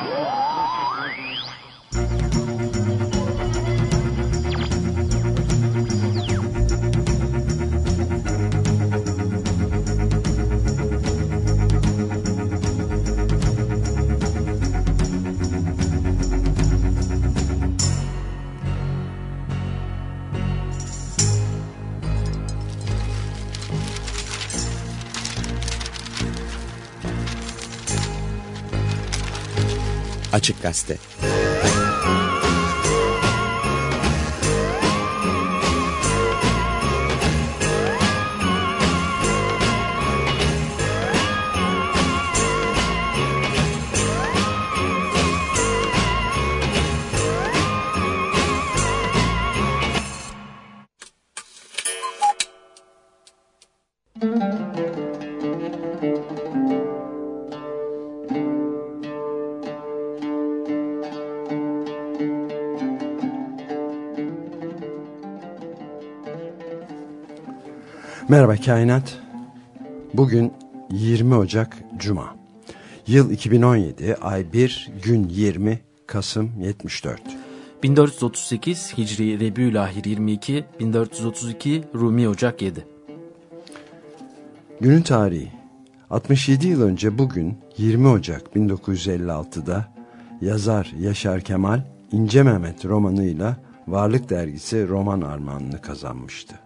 Woo! Açık Gazete. Merhaba Kainat. Bugün 20 Ocak Cuma. Yıl 2017, ay 1, gün 20, Kasım 74. 1438 Hicri Rebiülahir 22, 1432 Rumi Ocak 7. Günün tarihi 67 yıl önce bugün 20 Ocak 1956'da yazar Yaşar Kemal İnce Mehmet romanıyla Varlık Dergisi roman armağanını kazanmıştı.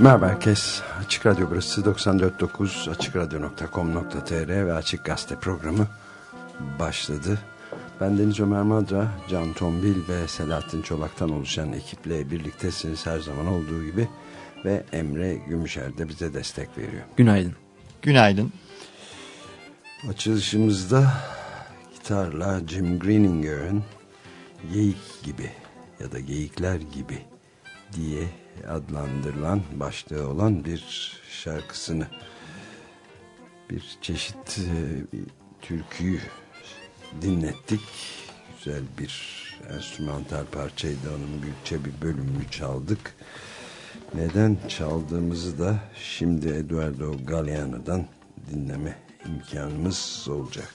Merhaba herkes. Açık Radyo burası 94.9 AçıkRadyo.com.tr ve Açık Gazete programı başladı. Ben Deniz Ömer Madra, Can Tombil ve Selahattin Çolak'tan oluşan ekiple birliktesiniz her zaman olduğu gibi. Ve Emre Gümüşer de bize destek veriyor. Günaydın. Günaydın. Açılışımızda gitarla Jim Greeninger'ın Geyik gibi ya da Geyikler gibi diye adlandırılan başlığı olan bir şarkısını bir çeşit e, türküyü dinlettik. Güzel bir enstrümantal parçaydı. Onun büyükçe bir bölümünü çaldık. Neden çaldığımızı da şimdi Eduardo Galeano'dan dinleme imkanımız olacak.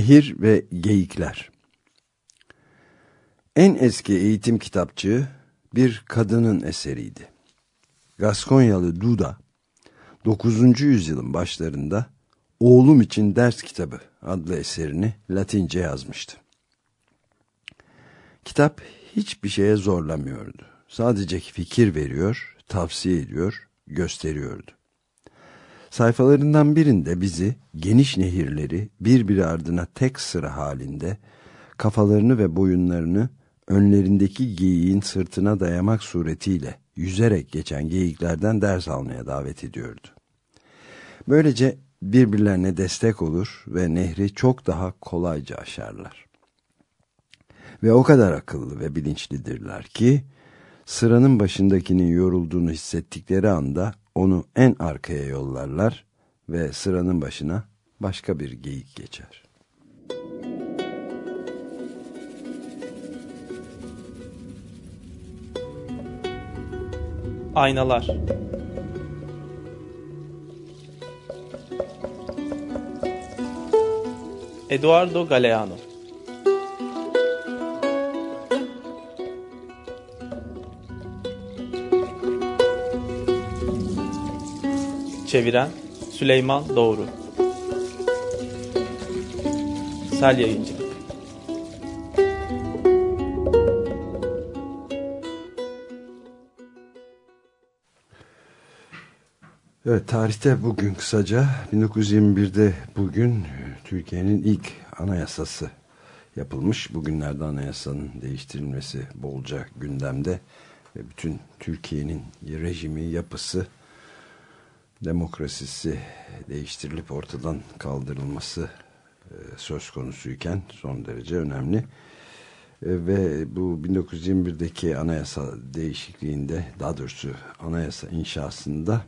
Nehir ve Geyikler En eski eğitim kitapçığı bir kadının eseriydi. Gaskonyalı Duda 9. yüzyılın başlarında Oğlum için Ders Kitabı adlı eserini Latince yazmıştı. Kitap hiçbir şeye zorlamıyordu. Sadece fikir veriyor, tavsiye ediyor, gösteriyordu. Sayfalarından birinde bizi geniş nehirleri birbiri ardına tek sıra halinde kafalarını ve boyunlarını önlerindeki geyiğin sırtına dayamak suretiyle yüzerek geçen geyiklerden ders almaya davet ediyordu. Böylece birbirlerine destek olur ve nehri çok daha kolayca aşarlar. Ve o kadar akıllı ve bilinçlidirler ki sıranın başındakinin yorulduğunu hissettikleri anda onu en arkaya yollarlar ve sıranın başına başka bir geyik geçer. Aynalar Eduardo Galeano Çeviren Süleyman Doğru Sel Yayıncı Evet tarihte bugün kısaca 1921'de bugün Türkiye'nin ilk anayasası yapılmış. Bugünlerde anayasanın değiştirilmesi bolca gündemde ve bütün Türkiye'nin rejimi, yapısı, demokrasisi değiştirilip ortadan kaldırılması e, söz konusuyken son derece önemli. E, ve bu 1921'deki anayasa değişikliğinde daha doğrusu anayasa inşasında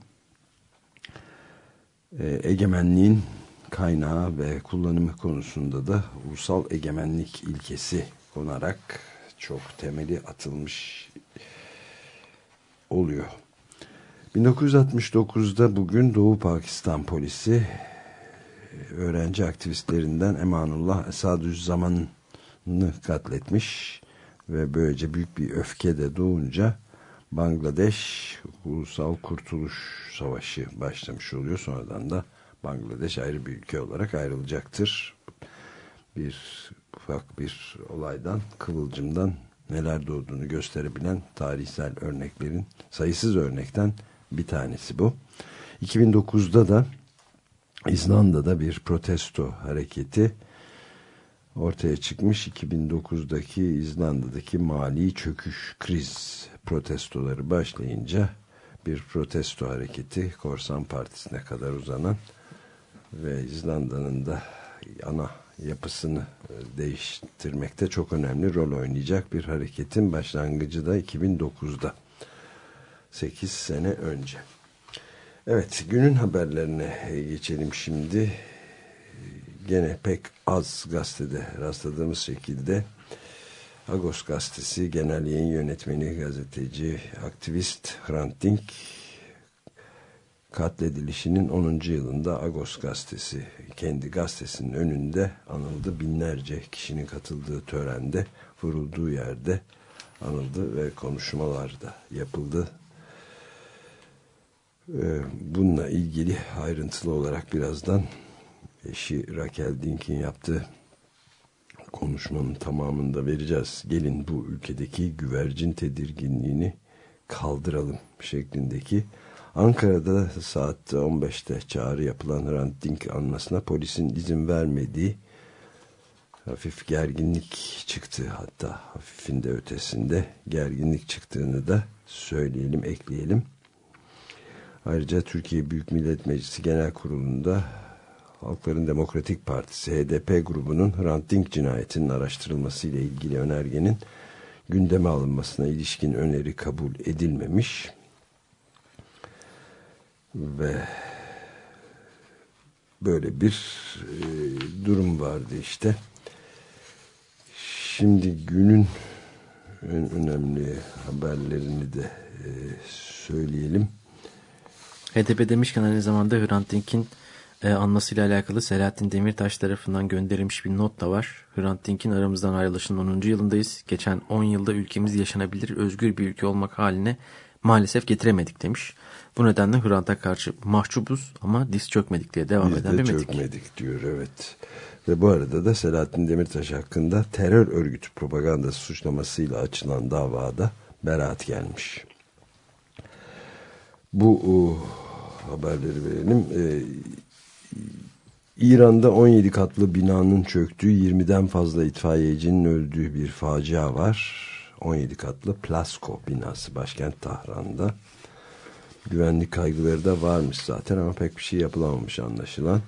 e, egemenliğin kaynağı ve kullanımı konusunda da ulusal egemenlik ilkesi konarak çok temeli atılmış oluyor. 1969'da bugün Doğu Pakistan polisi öğrenci aktivistlerinden Emanullah Esadüzzaman'ı katletmiş ve böylece büyük bir öfke de doğunca Bangladeş Ulusal Kurtuluş Savaşı başlamış oluyor. Sonradan da Bangladeş ayrı bir ülke olarak ayrılacaktır. Bir ufak bir olaydan, kıvılcımdan neler doğduğunu gösterebilen tarihsel örneklerin sayısız örnekten bir tanesi bu. 2009'da da İzlanda'da bir protesto hareketi ortaya çıkmış. 2009'daki İzlanda'daki mali çöküş, kriz protestoları başlayınca bir protesto hareketi Korsan Partisi'ne kadar uzanan ve İzlanda'nın da ana yapısını değiştirmekte çok önemli rol oynayacak bir hareketin başlangıcı da 2009'da 8 sene önce. Evet günün haberlerine geçelim şimdi. Gene pek az gazetede rastladığımız şekilde Agos gazetesi genel yayın yönetmeni gazeteci aktivist Hrant Dink katledilişinin 10. yılında Agos gazetesi kendi gazetesinin önünde anıldı. Binlerce kişinin katıldığı törende vurulduğu yerde anıldı ve konuşmalar da yapıldı. Ee, bununla ilgili ayrıntılı olarak birazdan eşi Raquel Dink'in yaptığı konuşmanın tamamını da vereceğiz. Gelin bu ülkedeki güvercin tedirginliğini kaldıralım şeklindeki Ankara'da saat 15'te çağrı yapılan Hrant Dink anmasına polisin izin vermediği hafif gerginlik çıktı hatta hafifin de ötesinde gerginlik çıktığını da söyleyelim ekleyelim. Ayrıca Türkiye Büyük Millet Meclisi Genel Kurulu'nda Halkların Demokratik Partisi HDP grubunun Hrant Dink cinayetinin araştırılması ile ilgili önergenin gündeme alınmasına ilişkin öneri kabul edilmemiş ve böyle bir e, durum vardı işte. Şimdi günün en önemli haberlerini de e, söyleyelim. HDP demişken aynı zamanda Hrant Dink'in e, anmasıyla alakalı Selahattin Demirtaş tarafından gönderilmiş bir not da var. Hrant Dink'in aramızdan ayrılışının 10. yılındayız. Geçen 10 yılda ülkemiz yaşanabilir, özgür bir ülke olmak haline maalesef getiremedik demiş. Bu nedenle Hrant'a karşı mahcubuz ama diz çökmedik diye devam Biz eden de bir metik. çökmedik diyor evet. Ve bu arada da Selahattin Demirtaş hakkında terör örgütü propagandası suçlamasıyla açılan davada beraat gelmiş. Bu o, haberleri verelim. Ee, İran'da 17 katlı binanın çöktüğü 20'den fazla itfaiyecinin öldüğü bir facia var. 17 katlı Plasko binası başkent Tahran'da. Güvenlik kaygıları da varmış zaten ama pek bir şey yapılamamış anlaşılan.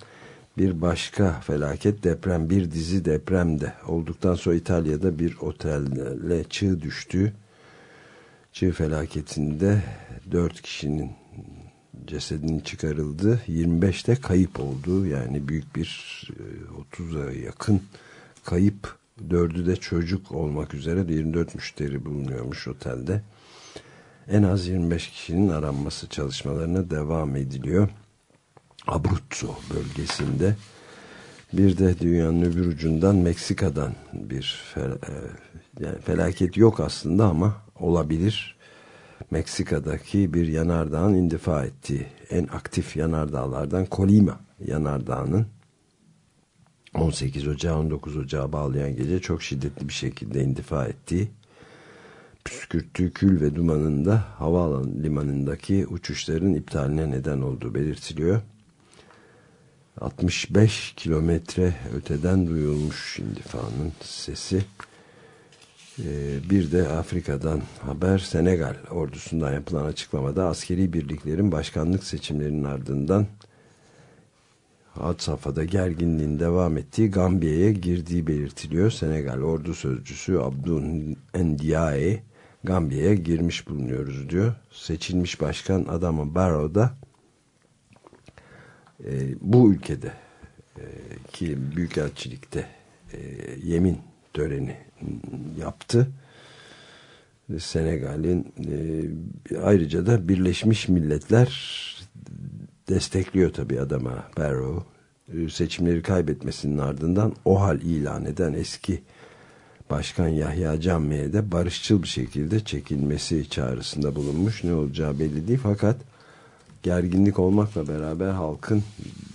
Bir başka felaket deprem bir dizi depremde olduktan sonra İtalya'da bir otelle çığ düştü. Çığ felaketinde 4 kişinin cesedinin çıkarıldı. 25 de kayıp oldu. Yani büyük bir 30'a yakın kayıp. Dördü de çocuk olmak üzere 24 müşteri bulunuyormuş otelde. En az 25 kişinin aranması çalışmalarına devam ediliyor. Abruzzo bölgesinde. Bir de dünyanın öbür ucundan Meksika'dan bir fel yani felaket yok aslında ama olabilir. Meksika'daki bir yanardağın indifa ettiği en aktif yanardağlardan Colima yanardağının 18 Ocağı 19 Ocağı bağlayan gece çok şiddetli bir şekilde indifa ettiği püskürttüğü kül ve dumanında havaalanı limanındaki uçuşların iptaline neden olduğu belirtiliyor. 65 kilometre öteden duyulmuş indifanın sesi. Ee, bir de Afrika'dan haber Senegal ordusundan yapılan açıklamada askeri birliklerin başkanlık seçimlerinin ardından had safhada gerginliğin devam ettiği Gambiya'ya girdiği belirtiliyor. Senegal ordu sözcüsü Abdun Ndiaye Gambiya'ya girmiş bulunuyoruz diyor. Seçilmiş başkan Adama Barrow da e, bu ülkede e, ki büyükelçilikte e, yemin töreni yaptı. Senegal'in e, ayrıca da Birleşmiş Milletler destekliyor tabii adama Barrow. E, seçimleri kaybetmesinin ardından o hal ilan eden eski Başkan Yahya Cammi'ye de barışçıl bir şekilde çekilmesi çağrısında bulunmuş. Ne olacağı belli değil fakat gerginlik olmakla beraber halkın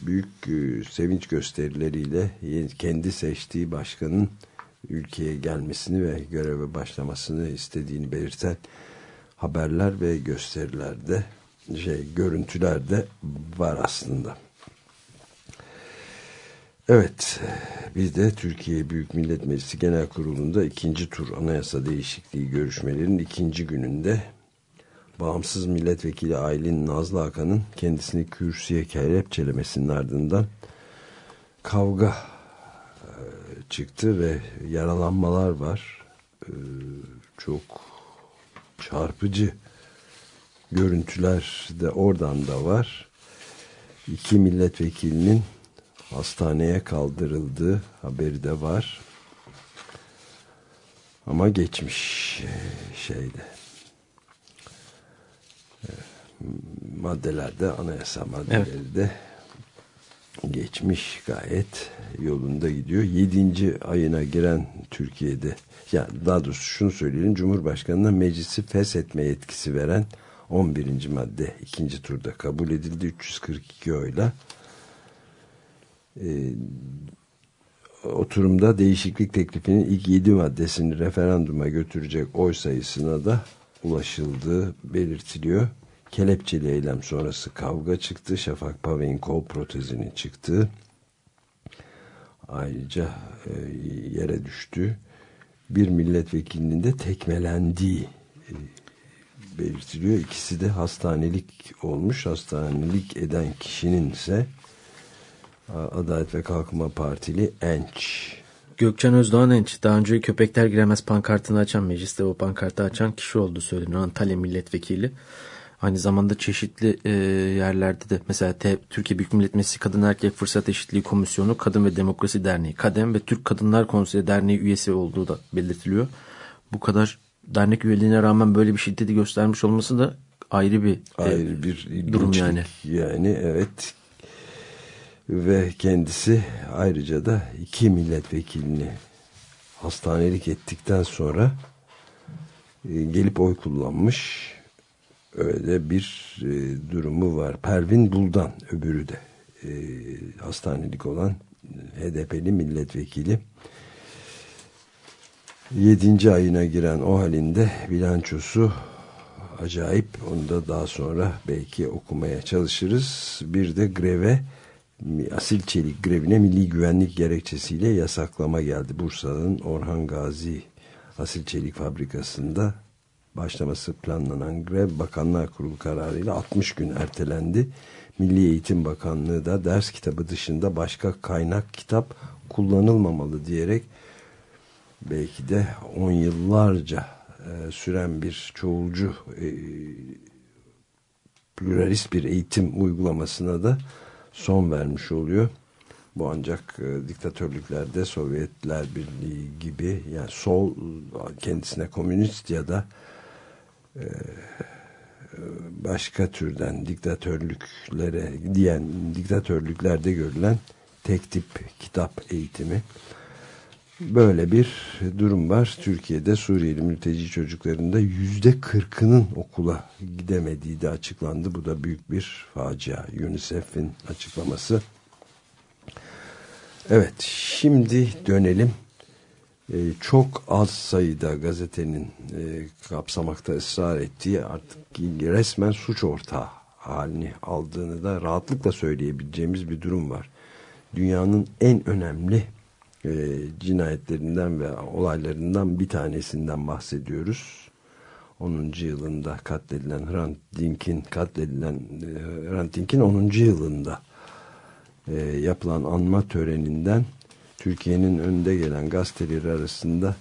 büyük e, sevinç gösterileriyle kendi seçtiği başkanın ülkeye gelmesini ve göreve başlamasını istediğini belirten haberler ve gösterilerde şey görüntüler de var aslında. Evet, biz de Türkiye Büyük Millet Meclisi Genel Kurulu'nda ikinci tur anayasa değişikliği görüşmelerinin ikinci gününde bağımsız milletvekili Aylin Nazlı Hakan'ın kendisini kürsüye kelepçelemesinin ardından kavga çıktı ve yaralanmalar var. E, çok çarpıcı görüntüler de oradan da var. iki milletvekilinin hastaneye kaldırıldığı haberi de var. Ama geçmiş e, şeyde e, maddelerde anayasa maddeleri evet. de geçmiş gayet yolunda gidiyor. Yedinci ayına giren Türkiye'de ya daha doğrusu şunu söyleyelim Cumhurbaşkanı'na meclisi feshetme yetkisi veren 11. madde ikinci turda kabul edildi 342 oyla. Ee, oturumda değişiklik teklifinin ilk 7 maddesini referanduma götürecek oy sayısına da ulaşıldığı belirtiliyor. Kelepçeli eylem sonrası kavga çıktı. Şafak Pavey'in kol protezinin çıktığı ayrıca e, yere düştü. Bir milletvekilinin de tekmelendiği e, belirtiliyor. İkisi de hastanelik olmuş. Hastanelik eden kişinin ise Adalet ve Kalkınma Partili Enç. Gökçen Özdoğan Enç daha önce köpekler giremez pankartını açan mecliste o pankartı açan kişi oldu söyleniyor. Antalya milletvekili. Aynı zamanda çeşitli e, yerlerde de mesela T, Türkiye Büyük Millet Meclisi Kadın Erkek Fırsat Eşitliği Komisyonu, Kadın ve Demokrasi Derneği, KADEM ve Türk Kadınlar Konseyi Derneği üyesi olduğu da belirtiliyor. Bu kadar dernek üyeliğine rağmen böyle bir şiddeti göstermiş olması da ayrı bir e, ayrı e, bir durum yani. Yani evet. Ve kendisi ayrıca da iki milletvekilini hastanelik ettikten sonra e, gelip oy kullanmış öyle bir e, durumu var. Pervin Buldan öbürü de e, hastanelik olan HDP'li milletvekili. Yedinci ayına giren o halinde bilançosu acayip. Onu da daha sonra belki okumaya çalışırız. Bir de greve asil çelik grevine milli güvenlik gerekçesiyle yasaklama geldi. Bursa'nın Orhan Gazi asil çelik fabrikasında başlaması planlanan grev Bakanlar Kurulu kararıyla 60 gün ertelendi. Milli Eğitim Bakanlığı da ders kitabı dışında başka kaynak kitap kullanılmamalı diyerek belki de on yıllarca e, süren bir çoğulcu e, pluralist bir eğitim uygulamasına da son vermiş oluyor. Bu ancak e, diktatörlüklerde Sovyetler Birliği gibi yani sol kendisine komünist ya da başka türden diktatörlüklere diyen diktatörlüklerde görülen tek tip kitap eğitimi böyle bir durum var. Türkiye'de Suriyeli mülteci çocuklarında yüzde kırkının okula gidemediği de açıklandı. Bu da büyük bir facia. UNICEF'in açıklaması. Evet şimdi dönelim e, çok az sayıda gazetenin e, kapsamakta ısrar ettiği artık resmen suç ortağı halini aldığını da rahatlıkla söyleyebileceğimiz bir durum var. Dünyanın en önemli e, cinayetlerinden ve olaylarından bir tanesinden bahsediyoruz. 10. yılında katledilen Hrant Dink'in katledilen e, Hrant Dink'in 10. yılında e, yapılan anma töreninden Türkiye'nin önde gelen gazeteleri arasında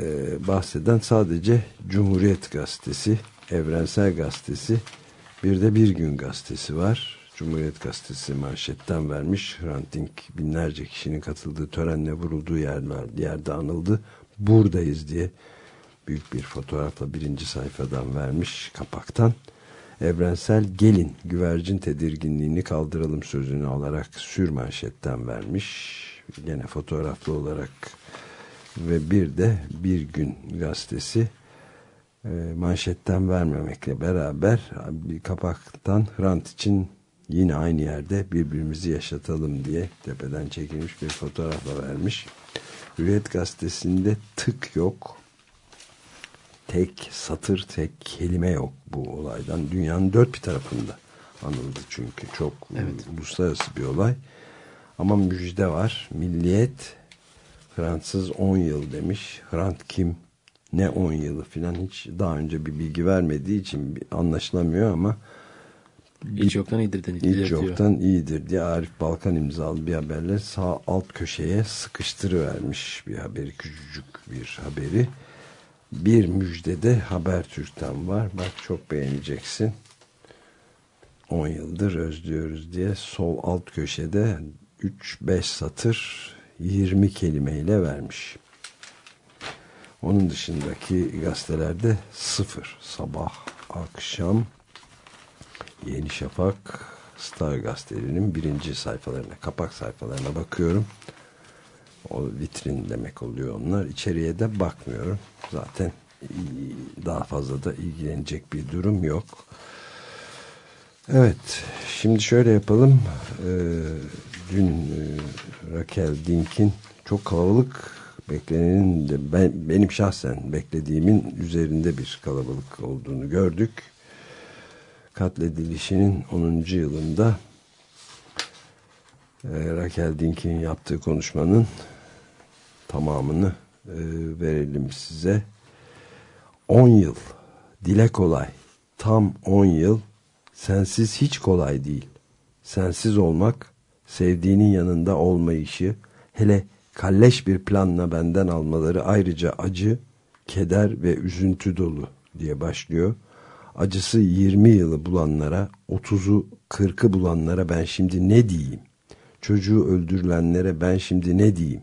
e, bahseden sadece Cumhuriyet Gazetesi, Evrensel Gazetesi, bir de Bir Gün Gazetesi var. Cumhuriyet Gazetesi manşetten vermiş. Hrant Dink binlerce kişinin katıldığı törenle vurulduğu yerler, yerde anıldı. Buradayız diye büyük bir fotoğrafla birinci sayfadan vermiş kapaktan. Evrensel gelin güvercin tedirginliğini kaldıralım sözünü alarak sür manşetten vermiş gene fotoğraflı olarak ve bir de bir gün gazetesi e, manşetten vermemekle beraber bir kapaktan Hrant için yine aynı yerde birbirimizi yaşatalım diye tepeden çekilmiş bir fotoğrafla vermiş. Hürriyet gazetesinde tık yok. Tek satır, tek kelime yok bu olaydan. Dünyanın dört bir tarafında anıldı çünkü. Çok evet. uluslararası bir olay. Ama müjde var. Milliyet Fransız 10 yıl demiş. Hrant kim? Ne 10 yılı filan hiç daha önce bir bilgi vermediği için anlaşılamıyor ama hiç yoktan iyidir hiç diyor. yoktan iyidir diye Arif Balkan imzalı bir haberle sağ alt köşeye sıkıştırıvermiş bir haberi küçücük bir haberi bir müjde de Habertürk'ten var bak çok beğeneceksin 10 yıldır özlüyoruz diye sol alt köşede 3-5 satır 20 kelimeyle vermiş. Onun dışındaki gazetelerde sıfır. Sabah, akşam, Yeni Şafak, Star gazetelerinin birinci sayfalarına, kapak sayfalarına bakıyorum. O vitrin demek oluyor onlar. İçeriye de bakmıyorum. Zaten daha fazla da ilgilenecek bir durum yok. Evet, şimdi şöyle yapalım. Ee, dün e, Raquel Dink'in çok kalabalık beklenenin de ben, benim şahsen beklediğimin üzerinde bir kalabalık olduğunu gördük. Katledilişinin 10. yılında e, Raquel Dink'in yaptığı konuşmanın tamamını e, verelim size. 10 yıl dile kolay tam 10 yıl sensiz hiç kolay değil. Sensiz olmak sevdiğinin yanında olmayışı hele kalleş bir planla benden almaları ayrıca acı, keder ve üzüntü dolu diye başlıyor. Acısı 20 yılı bulanlara, 30'u 40'ı bulanlara ben şimdi ne diyeyim? Çocuğu öldürülenlere ben şimdi ne diyeyim?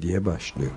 diye başlıyor.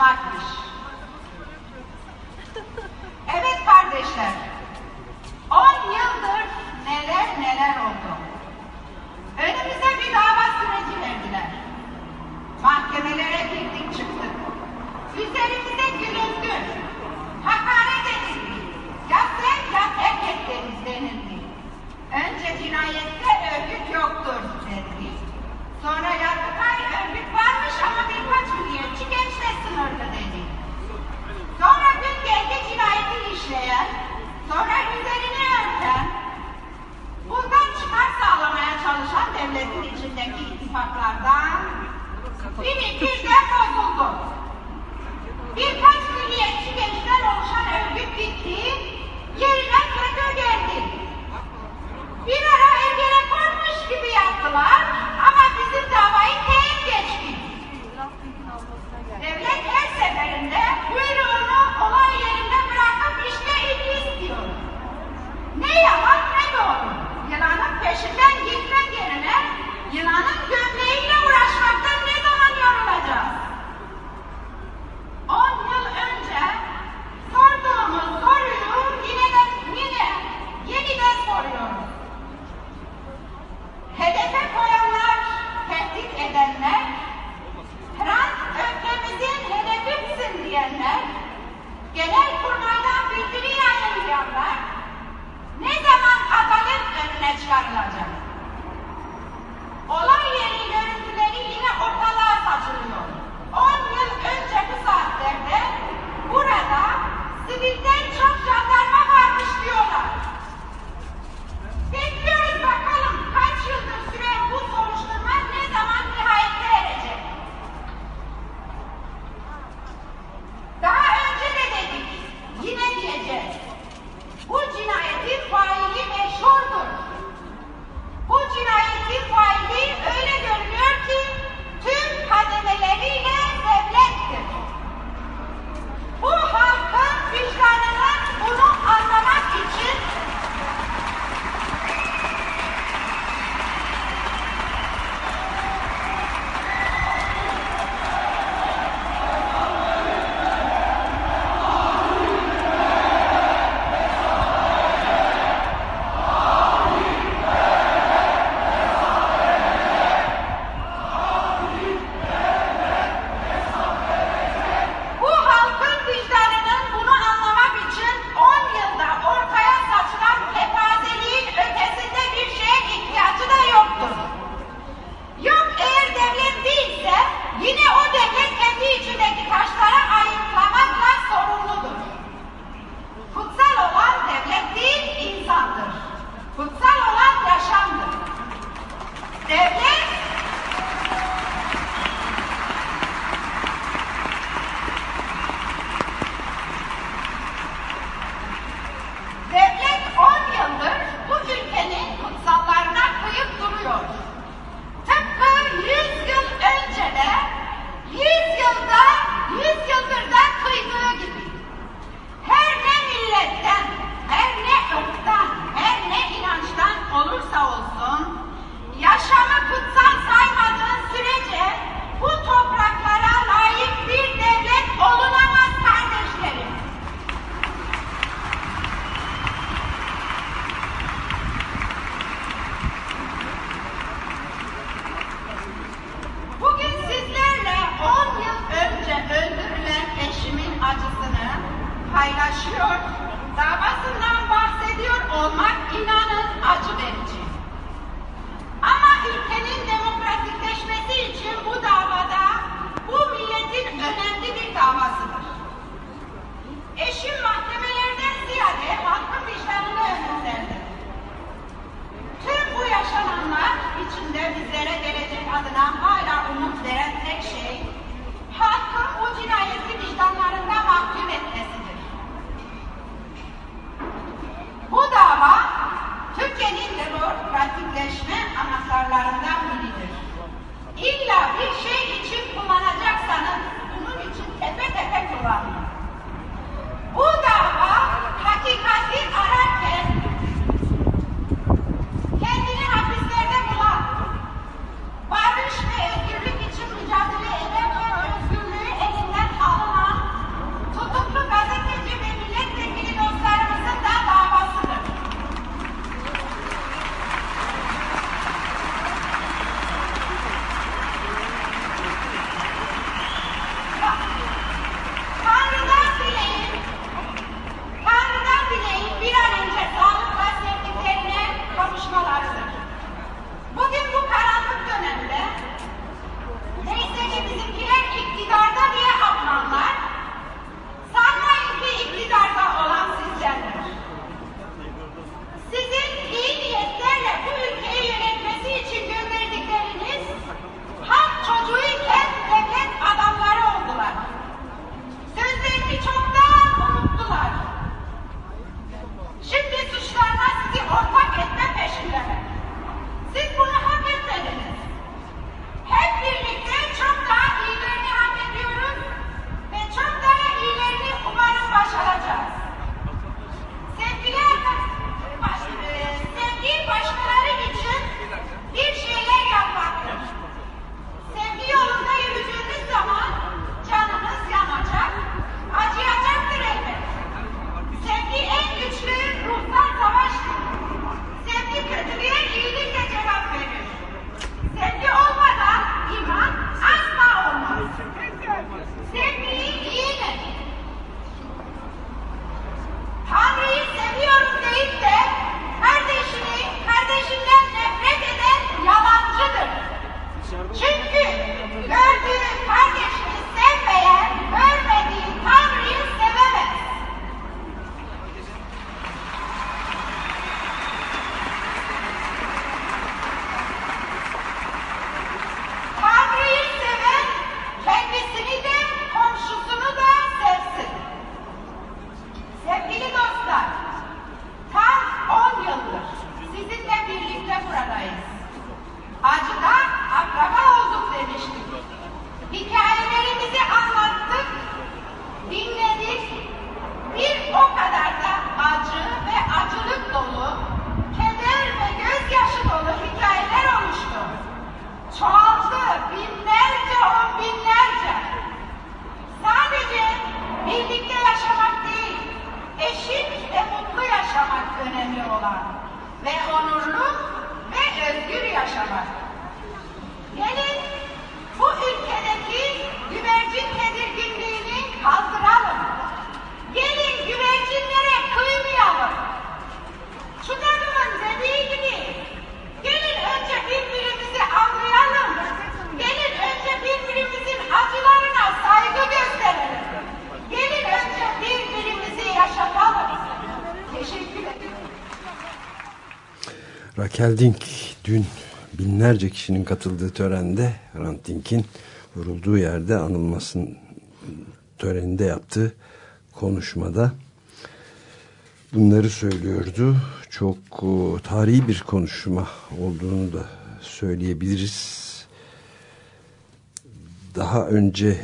Atışmakmış. Evet Raquel Dink dün binlerce kişinin katıldığı törende Hrant vurulduğu yerde anılmasının töreninde yaptığı konuşmada bunları söylüyordu. Çok e, tarihi bir konuşma olduğunu da söyleyebiliriz. Daha önce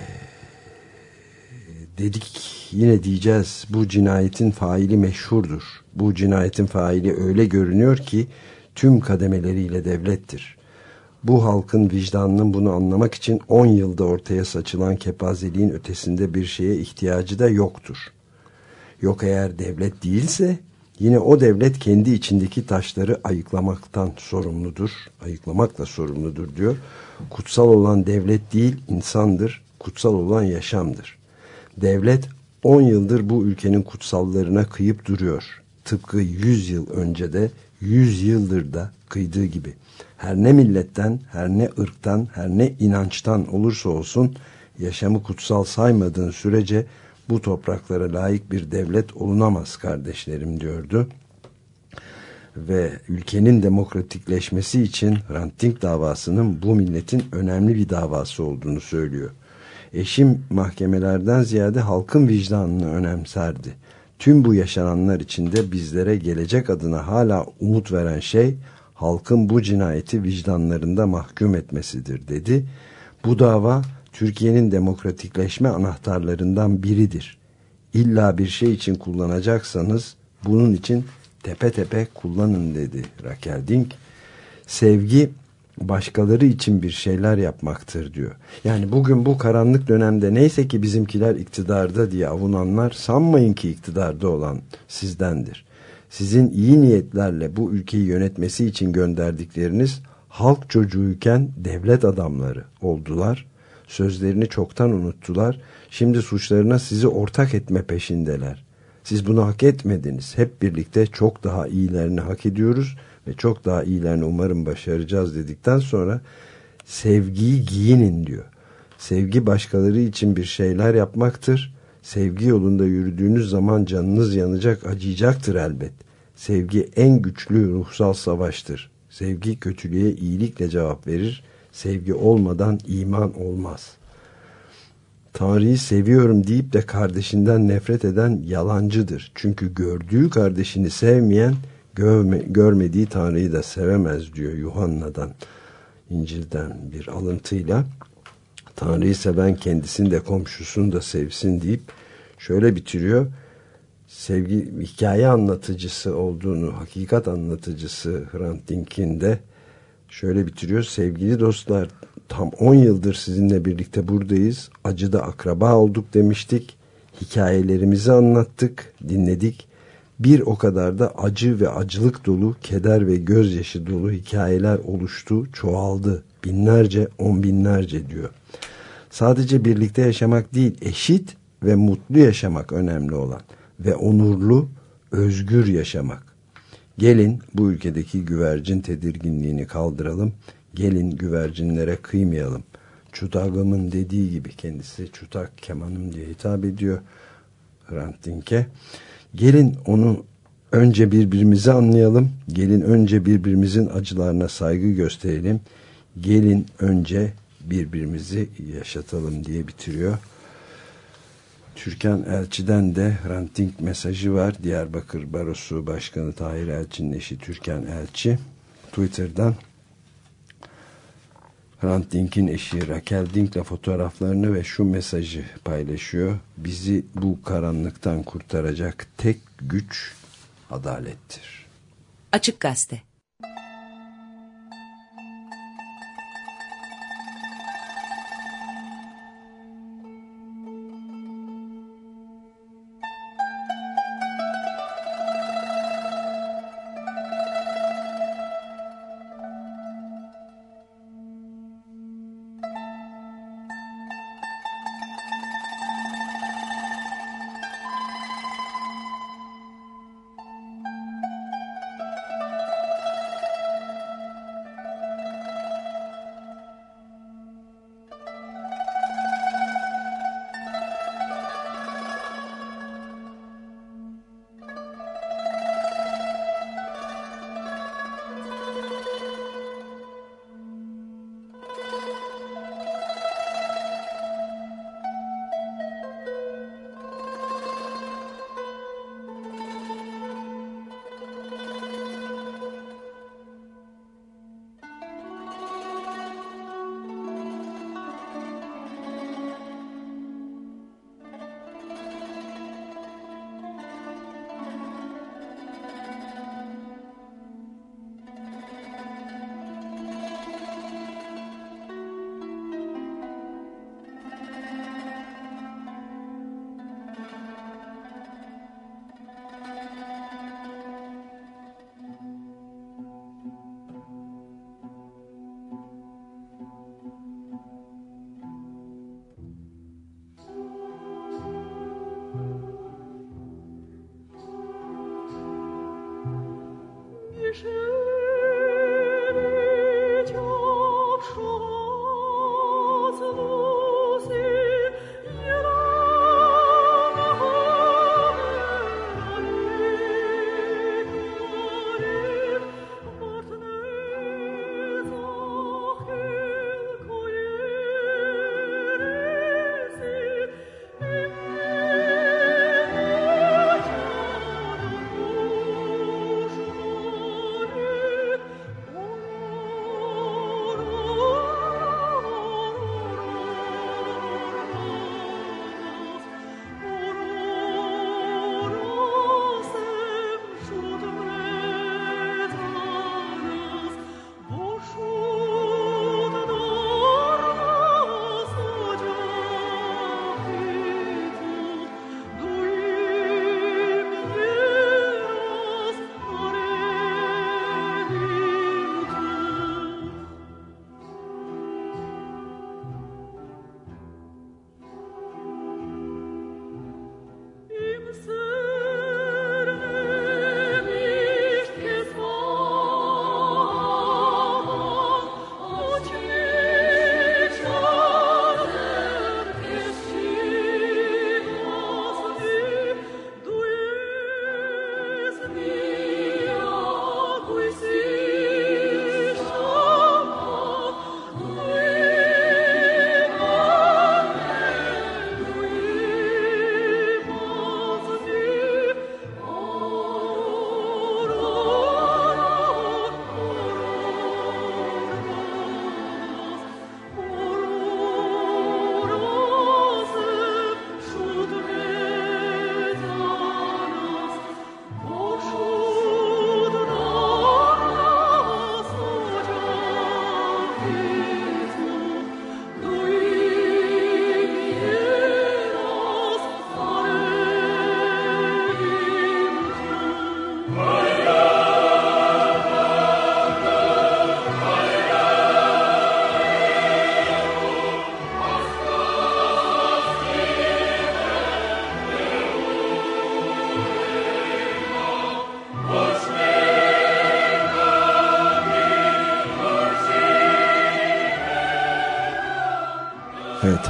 dedik yine diyeceğiz bu cinayetin faili meşhurdur. Bu cinayetin faili öyle görünüyor ki tüm kademeleriyle devlettir. Bu halkın vicdanının bunu anlamak için 10 yılda ortaya saçılan kepazeliğin ötesinde bir şeye ihtiyacı da yoktur. Yok eğer devlet değilse yine o devlet kendi içindeki taşları ayıklamaktan sorumludur. Ayıklamakla sorumludur diyor. Kutsal olan devlet değil insandır. Kutsal olan yaşamdır. Devlet 10 yıldır bu ülkenin kutsallarına kıyıp duruyor. Tıpkı 100 yıl önce de 100 yıldır da kıydığı gibi. Her ne milletten, her ne ırktan, her ne inançtan olursa olsun yaşamı kutsal saymadığın sürece bu topraklara layık bir devlet olunamaz kardeşlerim diyordu. Ve ülkenin demokratikleşmesi için Hrant Dink davasının bu milletin önemli bir davası olduğunu söylüyor. Eşim mahkemelerden ziyade halkın vicdanını önemserdi. Tüm bu yaşananlar içinde bizlere gelecek adına hala umut veren şey halkın bu cinayeti vicdanlarında mahkum etmesidir dedi. Bu dava Türkiye'nin demokratikleşme anahtarlarından biridir. İlla bir şey için kullanacaksanız bunun için tepe tepe kullanın dedi Raquel Dink. Sevgi başkaları için bir şeyler yapmaktır diyor. Yani bugün bu karanlık dönemde neyse ki bizimkiler iktidarda diye avunanlar sanmayın ki iktidarda olan sizdendir. Sizin iyi niyetlerle bu ülkeyi yönetmesi için gönderdikleriniz halk çocuğuyken devlet adamları oldular. Sözlerini çoktan unuttular. Şimdi suçlarına sizi ortak etme peşindeler. Siz bunu hak etmediniz. Hep birlikte çok daha iyilerini hak ediyoruz ve çok daha iyilerini umarım başaracağız dedikten sonra sevgiyi giyinin diyor. Sevgi başkaları için bir şeyler yapmaktır. Sevgi yolunda yürüdüğünüz zaman canınız yanacak, acıyacaktır elbet. Sevgi en güçlü ruhsal savaştır. Sevgi kötülüğe iyilikle cevap verir. Sevgi olmadan iman olmaz. Tanrı'yı seviyorum deyip de kardeşinden nefret eden yalancıdır. Çünkü gördüğü kardeşini sevmeyen görme, görmediği Tanrı'yı da sevemez diyor Yuhanna'dan İncil'den bir alıntıyla. Tanrı'yı seven kendisini de komşusunu da sevsin deyip şöyle bitiriyor. Sevgi hikaye anlatıcısı olduğunu, hakikat anlatıcısı Hrant Dink'in de şöyle bitiriyor. Sevgili dostlar tam 10 yıldır sizinle birlikte buradayız. Acıda akraba olduk demiştik. Hikayelerimizi anlattık, dinledik. Bir o kadar da acı ve acılık dolu, keder ve gözyaşı dolu hikayeler oluştu, çoğaldı. Binlerce, on binlerce diyor. Sadece birlikte yaşamak değil, eşit ve mutlu yaşamak önemli olan ve onurlu, özgür yaşamak. Gelin bu ülkedeki güvercin tedirginliğini kaldıralım. Gelin güvercinlere kıymayalım. Çutagım'ın dediği gibi kendisi Çutak Kemanım diye hitap ediyor Hrant Dink'e. Gelin onu önce birbirimizi anlayalım. Gelin önce birbirimizin acılarına saygı gösterelim. Gelin önce birbirimizi yaşatalım diye bitiriyor. Türkan Elçi'den de Hrant Dink mesajı var. Diyarbakır Barosu Başkanı Tahir Elçi'nin eşi Türkan Elçi. Twitter'dan Hrant Dink'in eşi Raquel Dink'le fotoğraflarını ve şu mesajı paylaşıyor. Bizi bu karanlıktan kurtaracak tek güç adalettir. Açık Gazete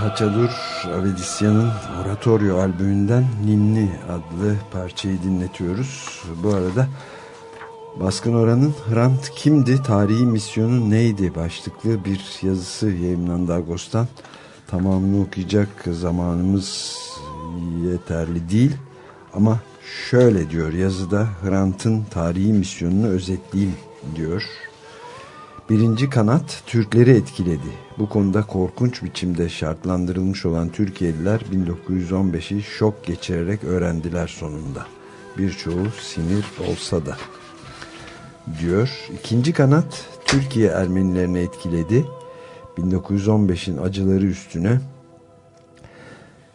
Haçadur Avedisyan'ın Oratorio albümünden Ninni adlı parçayı dinletiyoruz. Bu arada Baskın Oran'ın Hrant kimdi, tarihi misyonu neydi başlıklı bir yazısı yayınlandı Ağustos'tan. Tamamını okuyacak zamanımız yeterli değil ama şöyle diyor yazıda Hrant'ın tarihi misyonunu özetleyeyim diyor. Birinci kanat Türkleri etkiledi. Bu konuda korkunç biçimde şartlandırılmış olan Türkiye'liler 1915'i şok geçirerek öğrendiler sonunda. Birçoğu sinir olsa da diyor. İkinci kanat Türkiye Ermenilerini etkiledi. 1915'in acıları üstüne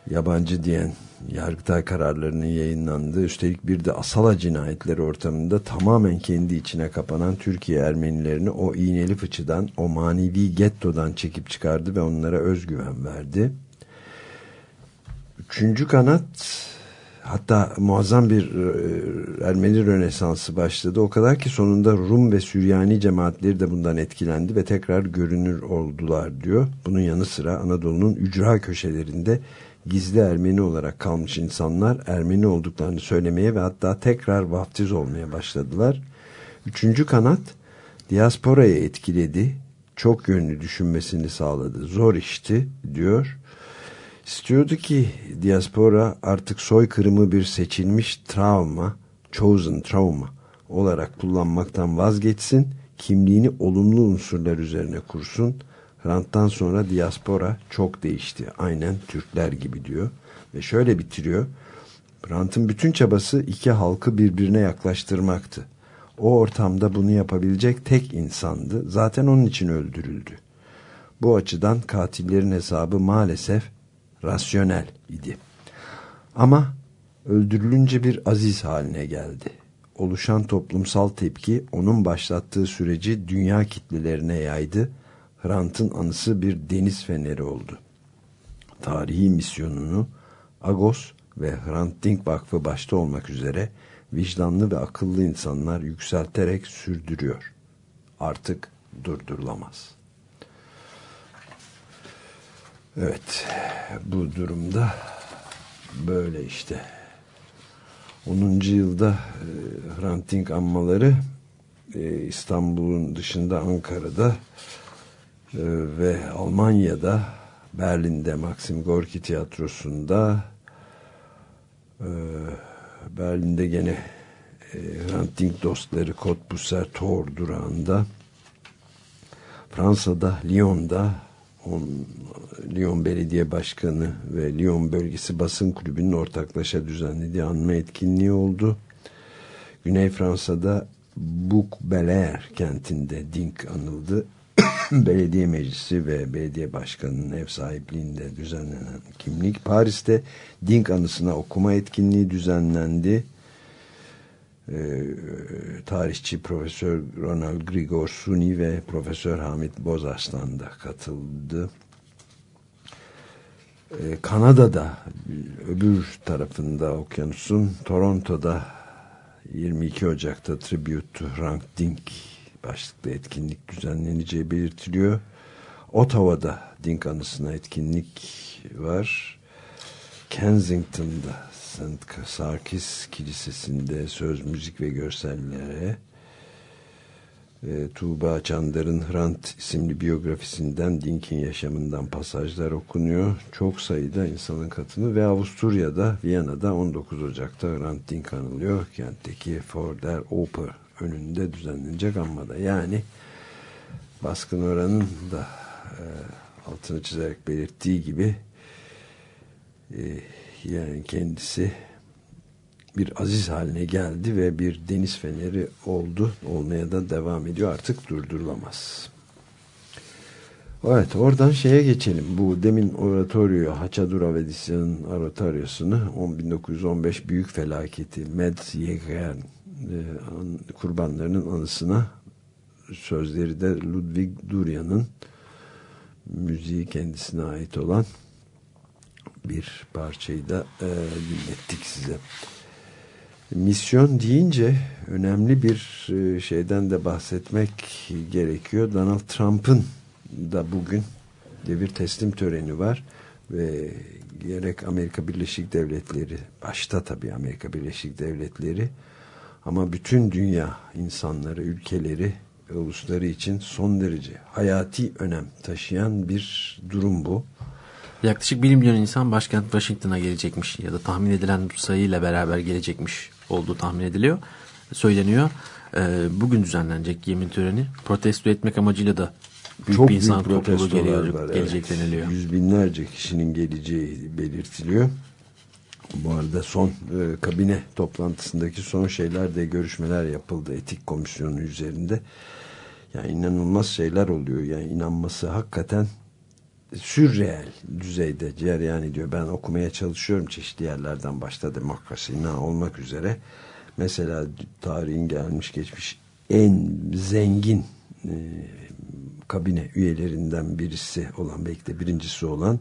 yabancı diyen Yargıtay kararlarının yayınlandığı üstelik bir de Asala cinayetleri ortamında tamamen kendi içine kapanan Türkiye Ermenilerini o iğneli fıçıdan, o manevi gettodan çekip çıkardı ve onlara özgüven verdi. Üçüncü kanat hatta muazzam bir e, Ermeni Rönesansı başladı. O kadar ki sonunda Rum ve Süryani cemaatleri de bundan etkilendi ve tekrar görünür oldular diyor. Bunun yanı sıra Anadolu'nun ücra köşelerinde gizli Ermeni olarak kalmış insanlar Ermeni olduklarını söylemeye ve hatta tekrar vaftiz olmaya başladılar. Üçüncü kanat diasporayı etkiledi. Çok yönlü düşünmesini sağladı. Zor işti diyor. İstiyordu ki diaspora artık soykırımı bir seçilmiş travma, chosen trauma olarak kullanmaktan vazgeçsin, kimliğini olumlu unsurlar üzerine kursun Hrant'tan sonra diaspora çok değişti. Aynen Türkler gibi diyor. Ve şöyle bitiriyor. Hrant'ın bütün çabası iki halkı birbirine yaklaştırmaktı. O ortamda bunu yapabilecek tek insandı. Zaten onun için öldürüldü. Bu açıdan katillerin hesabı maalesef rasyonel idi. Ama öldürülünce bir aziz haline geldi. Oluşan toplumsal tepki onun başlattığı süreci dünya kitlelerine yaydı Hrant'ın anısı bir deniz feneri oldu. Tarihi misyonunu Agos ve Hrant Dink Vakfı başta olmak üzere vicdanlı ve akıllı insanlar yükselterek sürdürüyor. Artık durdurulamaz. Evet, bu durumda böyle işte. 10. yılda e, Hrant Dink anmaları e, İstanbul'un dışında Ankara'da ve Almanya'da Berlin'de Maxim Gorki tiyatrosunda e, Berlin'de gene e, Hrant Dink dostları Cottbusser Tor durağında Fransa'da Lyon'da on, Lyon Belediye Başkanı ve Lyon Bölgesi Basın Kulübü'nün ortaklaşa düzenlediği anma etkinliği oldu. Güney Fransa'da Bouc Belair kentinde Dink anıldı. belediye meclisi ve belediye başkanının ev sahipliğinde düzenlenen kimlik. Paris'te Dink anısına okuma etkinliği düzenlendi. Ee, tarihçi Profesör Ronald Grigor Suni ve Profesör Hamit Bozarslan da katıldı. Ee, Kanada'da öbür tarafında okyanusun Toronto'da 22 Ocak'ta Tribute to Frank Dink başlıklı etkinlik düzenleneceği belirtiliyor. Ottawa'da Dink anısına etkinlik var. Kensington'da St. Sarkis Kilisesi'nde söz, müzik ve görsellere e, Tuğba Çandar'ın Hrant isimli biyografisinden Dink'in yaşamından pasajlar okunuyor. Çok sayıda insanın katını ve Avusturya'da Viyana'da 19 Ocak'ta Hrant Dink anılıyor. Kentteki For Der Oper önünde düzenlenecek anmada. Yani baskın oranın da e, altını çizerek belirttiği gibi e, yani kendisi bir aziz haline geldi ve bir deniz feneri oldu. Olmaya da devam ediyor. Artık durdurulamaz. Evet oradan şeye geçelim. Bu demin oratorio Haçadura ve oratoryosunu 1915 büyük felaketi Metz Yegern e, kurbanlarının anısına sözleri de Ludwig Durian'ın müziği kendisine ait olan bir parçayı da e, dinlettik size. Misyon deyince önemli bir e, şeyden de bahsetmek gerekiyor. Donald Trump'ın da bugün devir teslim töreni var. ve gerek Amerika Birleşik Devletleri başta tabii Amerika Birleşik Devletleri ama bütün dünya insanları, ülkeleri ulusları için son derece hayati önem taşıyan bir durum bu. Yaklaşık 1 milyon insan başkent Washington'a gelecekmiş ya da tahmin edilen sayıyla beraber gelecekmiş olduğu tahmin ediliyor. Söyleniyor. Ee, bugün düzenlenecek yemin töreni protesto etmek amacıyla da büyük Çok bir insan büyük topluluğu var. gelecek evet. deniliyor. Yüz binlerce kişinin geleceği belirtiliyor. Bu arada son e, kabine toplantısındaki son şeyler de görüşmeler yapıldı etik komisyonu üzerinde. Yani inanılmaz şeyler oluyor. Yani inanması hakikaten sürreel düzeyde cereyan ediyor. Ben okumaya çalışıyorum çeşitli yerlerden başta demokrasi ne olmak üzere. Mesela tarihin gelmiş geçmiş en zengin e, kabine üyelerinden birisi olan belki de birincisi olan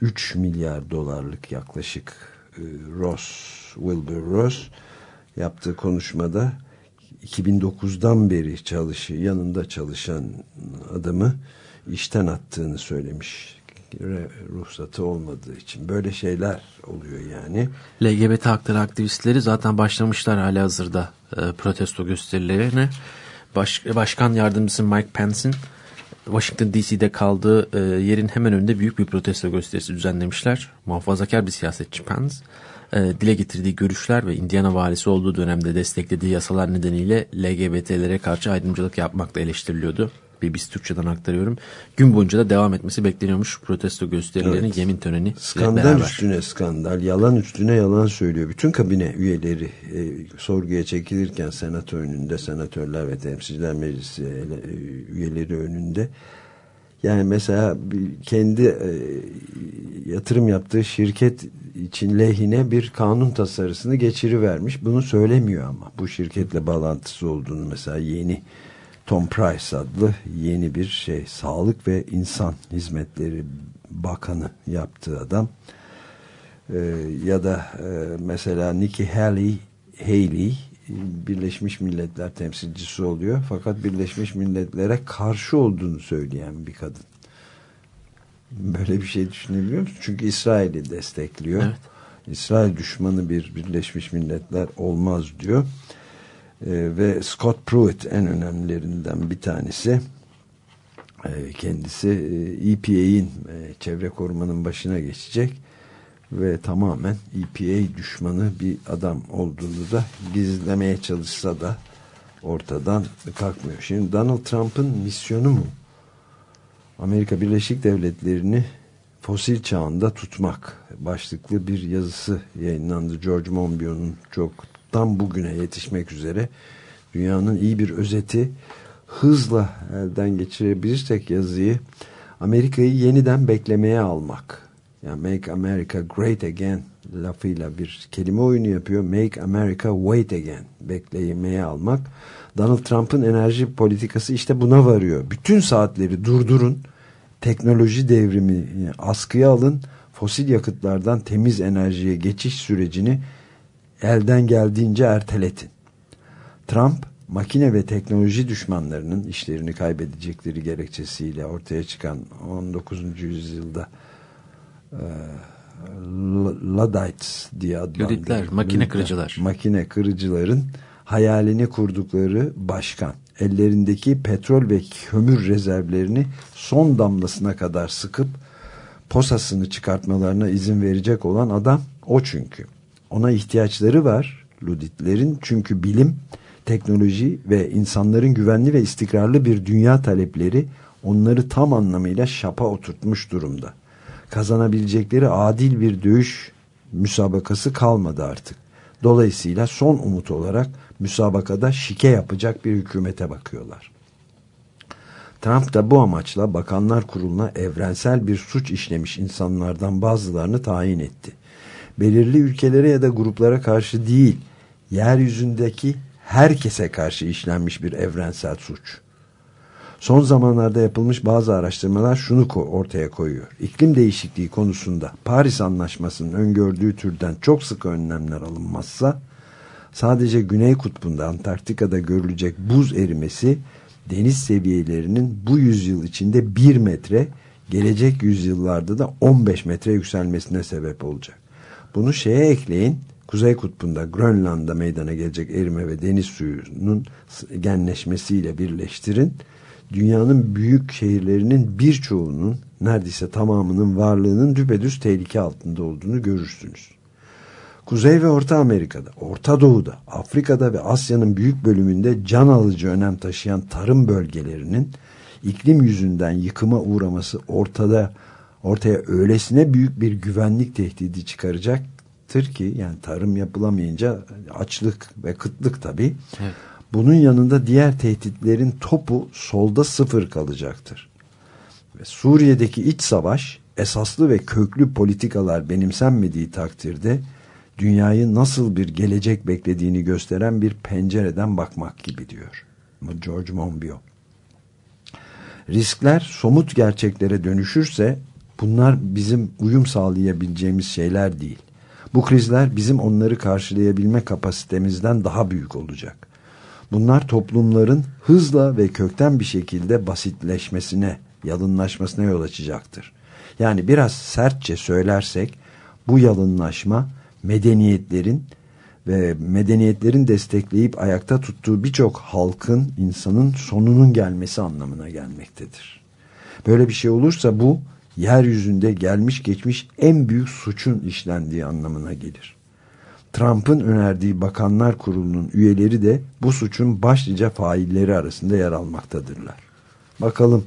3 milyar dolarlık yaklaşık Ross, Wilbur Ross yaptığı konuşmada 2009'dan beri çalışı yanında çalışan adamı işten attığını söylemiş. Ruhsatı olmadığı için. Böyle şeyler oluyor yani. LGBT hakları aktivistleri zaten başlamışlar hala hazırda e, protesto gösterilerine. Baş, Başkan Yardımcısı Mike Pence'in Washington DC'de kaldığı e, yerin hemen önünde büyük bir protesto gösterisi düzenlemişler. Muhafazakar bir siyasetçi Pence. E, dile getirdiği görüşler ve Indiana valisi olduğu dönemde desteklediği yasalar nedeniyle LGBT'lere karşı ayrımcılık yapmakla eleştiriliyordu. BBC Türkçe'den aktarıyorum. Gün boyunca da devam etmesi bekleniyormuş protesto gösterilerinin Evet. yemin töreni Skandal beraber. üstüne skandal, yalan üstüne yalan söylüyor. Bütün kabine üyeleri e, sorguya çekilirken senato önünde, senatörler ve temsilciler meclisi ele- e, üyeleri önünde yani mesela kendi e, yatırım yaptığı şirket için lehine bir kanun tasarısını geçirivermiş. Bunu söylemiyor ama bu şirketle bağlantısı olduğunu mesela yeni Tom Price adlı yeni bir şey Sağlık ve İnsan Hizmetleri Bakanı yaptığı adam Ee, ya da e, mesela Nikki Haley Haley Birleşmiş Milletler temsilcisi oluyor fakat Birleşmiş Milletler'e karşı olduğunu söyleyen bir kadın. Böyle bir şey düşünebiliyor musun? Çünkü İsrail'i destekliyor. Evet. İsrail düşmanı bir Birleşmiş Milletler olmaz diyor. Ee, ve Scott Pruitt en önemlilerinden bir tanesi. Ee, kendisi e, EPA'in e, çevre korumanın başına geçecek ve tamamen EPA düşmanı bir adam olduğunu da gizlemeye çalışsa da ortadan kalkmıyor. Şimdi Donald Trump'ın misyonu mu? Amerika Birleşik Devletleri'ni fosil çağında tutmak başlıklı bir yazısı yayınlandı. George Monbiot'un çok tam bugüne yetişmek üzere dünyanın iyi bir özeti hızla elden geçirebilirsek yazıyı Amerika'yı yeniden beklemeye almak. Yani Make America Great Again lafıyla bir kelime oyunu yapıyor. Make America Wait Again beklemeye almak. Donald Trump'ın enerji politikası işte buna varıyor. Bütün saatleri durdurun. Teknoloji devrimini askıya alın. Fosil yakıtlardan temiz enerjiye geçiş sürecini elden geldiğince erteletin. Trump makine ve teknoloji düşmanlarının işlerini kaybedecekleri gerekçesiyle ortaya çıkan 19. yüzyılda e, Luddites diye. Luditler, makine kırıcılar. Makine kırıcıların hayalini kurdukları başkan. Ellerindeki petrol ve kömür rezervlerini son damlasına kadar sıkıp posasını çıkartmalarına izin verecek olan adam o çünkü. Ona ihtiyaçları var Luditlerin çünkü bilim, teknoloji ve insanların güvenli ve istikrarlı bir dünya talepleri onları tam anlamıyla şapa oturtmuş durumda. Kazanabilecekleri adil bir dövüş müsabakası kalmadı artık. Dolayısıyla son umut olarak müsabakada şike yapacak bir hükümete bakıyorlar. Trump da bu amaçla Bakanlar Kurulu'na evrensel bir suç işlemiş insanlardan bazılarını tayin etti. Belirli ülkelere ya da gruplara karşı değil, yeryüzündeki herkese karşı işlenmiş bir evrensel suç. Son zamanlarda yapılmış bazı araştırmalar şunu ortaya koyuyor. İklim değişikliği konusunda Paris Anlaşması'nın öngördüğü türden çok sıkı önlemler alınmazsa sadece Güney Kutbu'nda Antarktika'da görülecek buz erimesi deniz seviyelerinin bu yüzyıl içinde bir metre gelecek yüzyıllarda da 15 metre yükselmesine sebep olacak. Bunu şeye ekleyin Kuzey Kutbu'nda Grönland'da meydana gelecek erime ve deniz suyunun genleşmesiyle birleştirin. Dünyanın büyük şehirlerinin birçoğunun neredeyse tamamının varlığının düpedüz tehlike altında olduğunu görürsünüz. Kuzey ve Orta Amerika'da, Orta Doğu'da, Afrika'da ve Asya'nın büyük bölümünde can alıcı önem taşıyan tarım bölgelerinin iklim yüzünden yıkıma uğraması ortada ortaya öylesine büyük bir güvenlik tehdidi çıkaracaktır ki yani tarım yapılamayınca açlık ve kıtlık tabii. Evet. Bunun yanında diğer tehditlerin topu solda sıfır kalacaktır. Ve Suriye'deki iç savaş esaslı ve köklü politikalar benimsenmediği takdirde dünyayı nasıl bir gelecek beklediğini gösteren bir pencereden bakmak gibi diyor. George Monbiot. Riskler somut gerçeklere dönüşürse bunlar bizim uyum sağlayabileceğimiz şeyler değil. Bu krizler bizim onları karşılayabilme kapasitemizden daha büyük olacak. Bunlar toplumların hızla ve kökten bir şekilde basitleşmesine, yalınlaşmasına yol açacaktır. Yani biraz sertçe söylersek bu yalınlaşma medeniyetlerin ve medeniyetlerin destekleyip ayakta tuttuğu birçok halkın, insanın sonunun gelmesi anlamına gelmektedir. Böyle bir şey olursa bu yeryüzünde gelmiş geçmiş en büyük suçun işlendiği anlamına gelir. Trump'ın önerdiği bakanlar kurulunun üyeleri de bu suçun başlıca failleri arasında yer almaktadırlar. Bakalım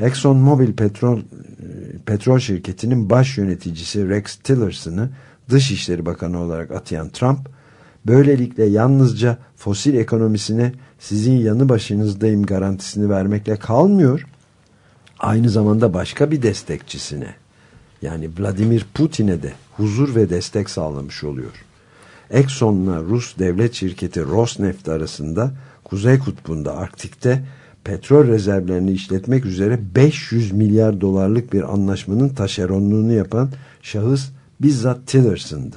Exxon Mobil petrol, petrol şirketinin baş yöneticisi Rex Tillerson'ı Dışişleri Bakanı olarak atayan Trump, böylelikle yalnızca fosil ekonomisine sizin yanı başınızdayım garantisini vermekle kalmıyor, aynı zamanda başka bir destekçisine, yani Vladimir Putin'e de huzur ve destek sağlamış oluyor. Exxon'la Rus devlet şirketi Rosneft arasında Kuzey Kutbu'nda Arktik'te petrol rezervlerini işletmek üzere 500 milyar dolarlık bir anlaşmanın taşeronluğunu yapan şahıs bizzat Tillerson'dı.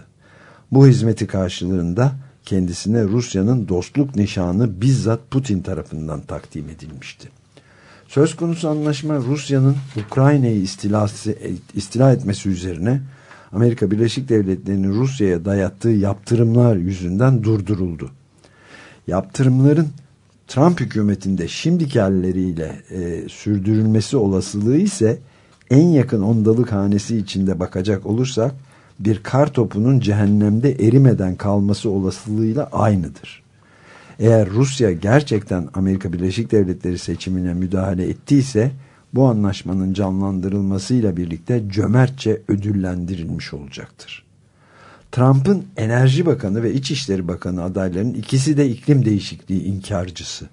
Bu hizmeti karşılığında kendisine Rusya'nın dostluk nişanı bizzat Putin tarafından takdim edilmişti. Söz konusu anlaşma Rusya'nın Ukrayna'yı istila etmesi üzerine Amerika Birleşik Devletleri'nin Rusya'ya dayattığı yaptırımlar yüzünden durduruldu. Yaptırımların Trump hükümetinde şimdiki halleriyle e, sürdürülmesi olasılığı ise en yakın ondalık hanesi içinde bakacak olursak bir kar topunun cehennemde erimeden kalması olasılığıyla aynıdır. Eğer Rusya gerçekten Amerika Birleşik Devletleri seçimine müdahale ettiyse bu anlaşmanın canlandırılmasıyla birlikte cömertçe ödüllendirilmiş olacaktır. Trump'ın Enerji Bakanı ve İçişleri Bakanı adaylarının ikisi de iklim değişikliği inkarcısı.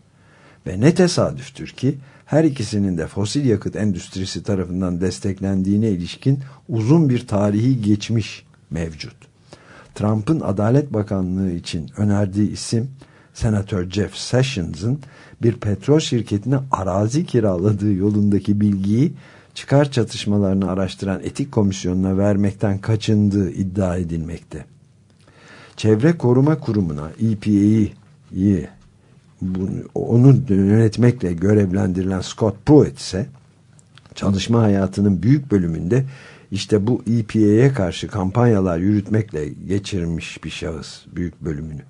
Ve ne tesadüftür ki her ikisinin de fosil yakıt endüstrisi tarafından desteklendiğine ilişkin uzun bir tarihi geçmiş mevcut. Trump'ın Adalet Bakanlığı için önerdiği isim Senatör Jeff Sessions'ın bir petrol şirketine arazi kiraladığı yolundaki bilgiyi çıkar çatışmalarını araştıran etik komisyonuna vermekten kaçındığı iddia edilmekte. Çevre Koruma Kurumu'na EPA'yı onu yönetmekle görevlendirilen Scott Pruitt ise çalışma hayatının büyük bölümünde işte bu EPA'ya karşı kampanyalar yürütmekle geçirmiş bir şahıs büyük bölümünü.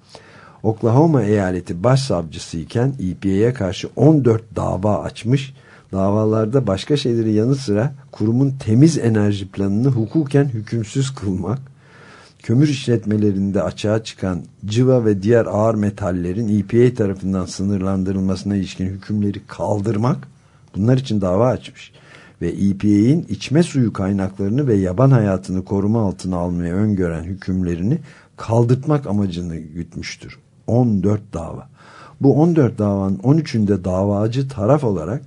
Oklahoma eyaleti başsavcısı iken EPA'ya karşı 14 dava açmış. Davalarda başka şeyleri yanı sıra kurumun temiz enerji planını hukuken hükümsüz kılmak, kömür işletmelerinde açığa çıkan cıva ve diğer ağır metallerin EPA tarafından sınırlandırılmasına ilişkin hükümleri kaldırmak bunlar için dava açmış ve EPA'in içme suyu kaynaklarını ve yaban hayatını koruma altına almaya öngören hükümlerini kaldırtmak amacını gütmüştür. 14 dava. Bu 14 davanın 13'ünde davacı taraf olarak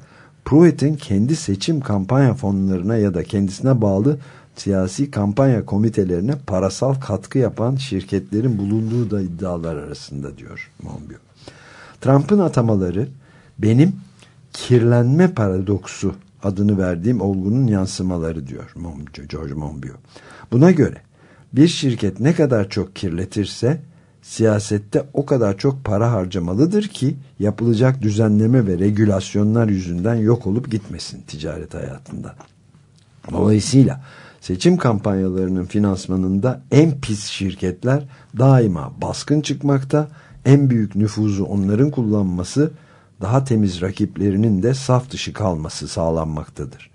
Pruitt'in kendi seçim kampanya fonlarına ya da kendisine bağlı siyasi kampanya komitelerine parasal katkı yapan şirketlerin bulunduğu da iddialar arasında diyor Monbiot. Trump'ın atamaları benim kirlenme paradoksu adını verdiğim olgunun yansımaları diyor George Monbiot. Buna göre bir şirket ne kadar çok kirletirse siyasette o kadar çok para harcamalıdır ki yapılacak düzenleme ve regülasyonlar yüzünden yok olup gitmesin ticaret hayatında. Dolayısıyla seçim kampanyalarının finansmanında en pis şirketler daima baskın çıkmakta, en büyük nüfuzu onların kullanması, daha temiz rakiplerinin de saf dışı kalması sağlanmaktadır.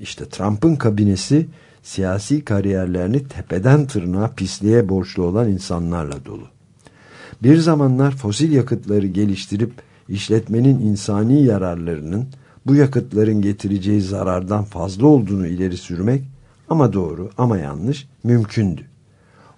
İşte Trump'ın kabinesi siyasi kariyerlerini tepeden tırnağa pisliğe borçlu olan insanlarla dolu. Bir zamanlar fosil yakıtları geliştirip işletmenin insani yararlarının bu yakıtların getireceği zarardan fazla olduğunu ileri sürmek ama doğru ama yanlış mümkündü.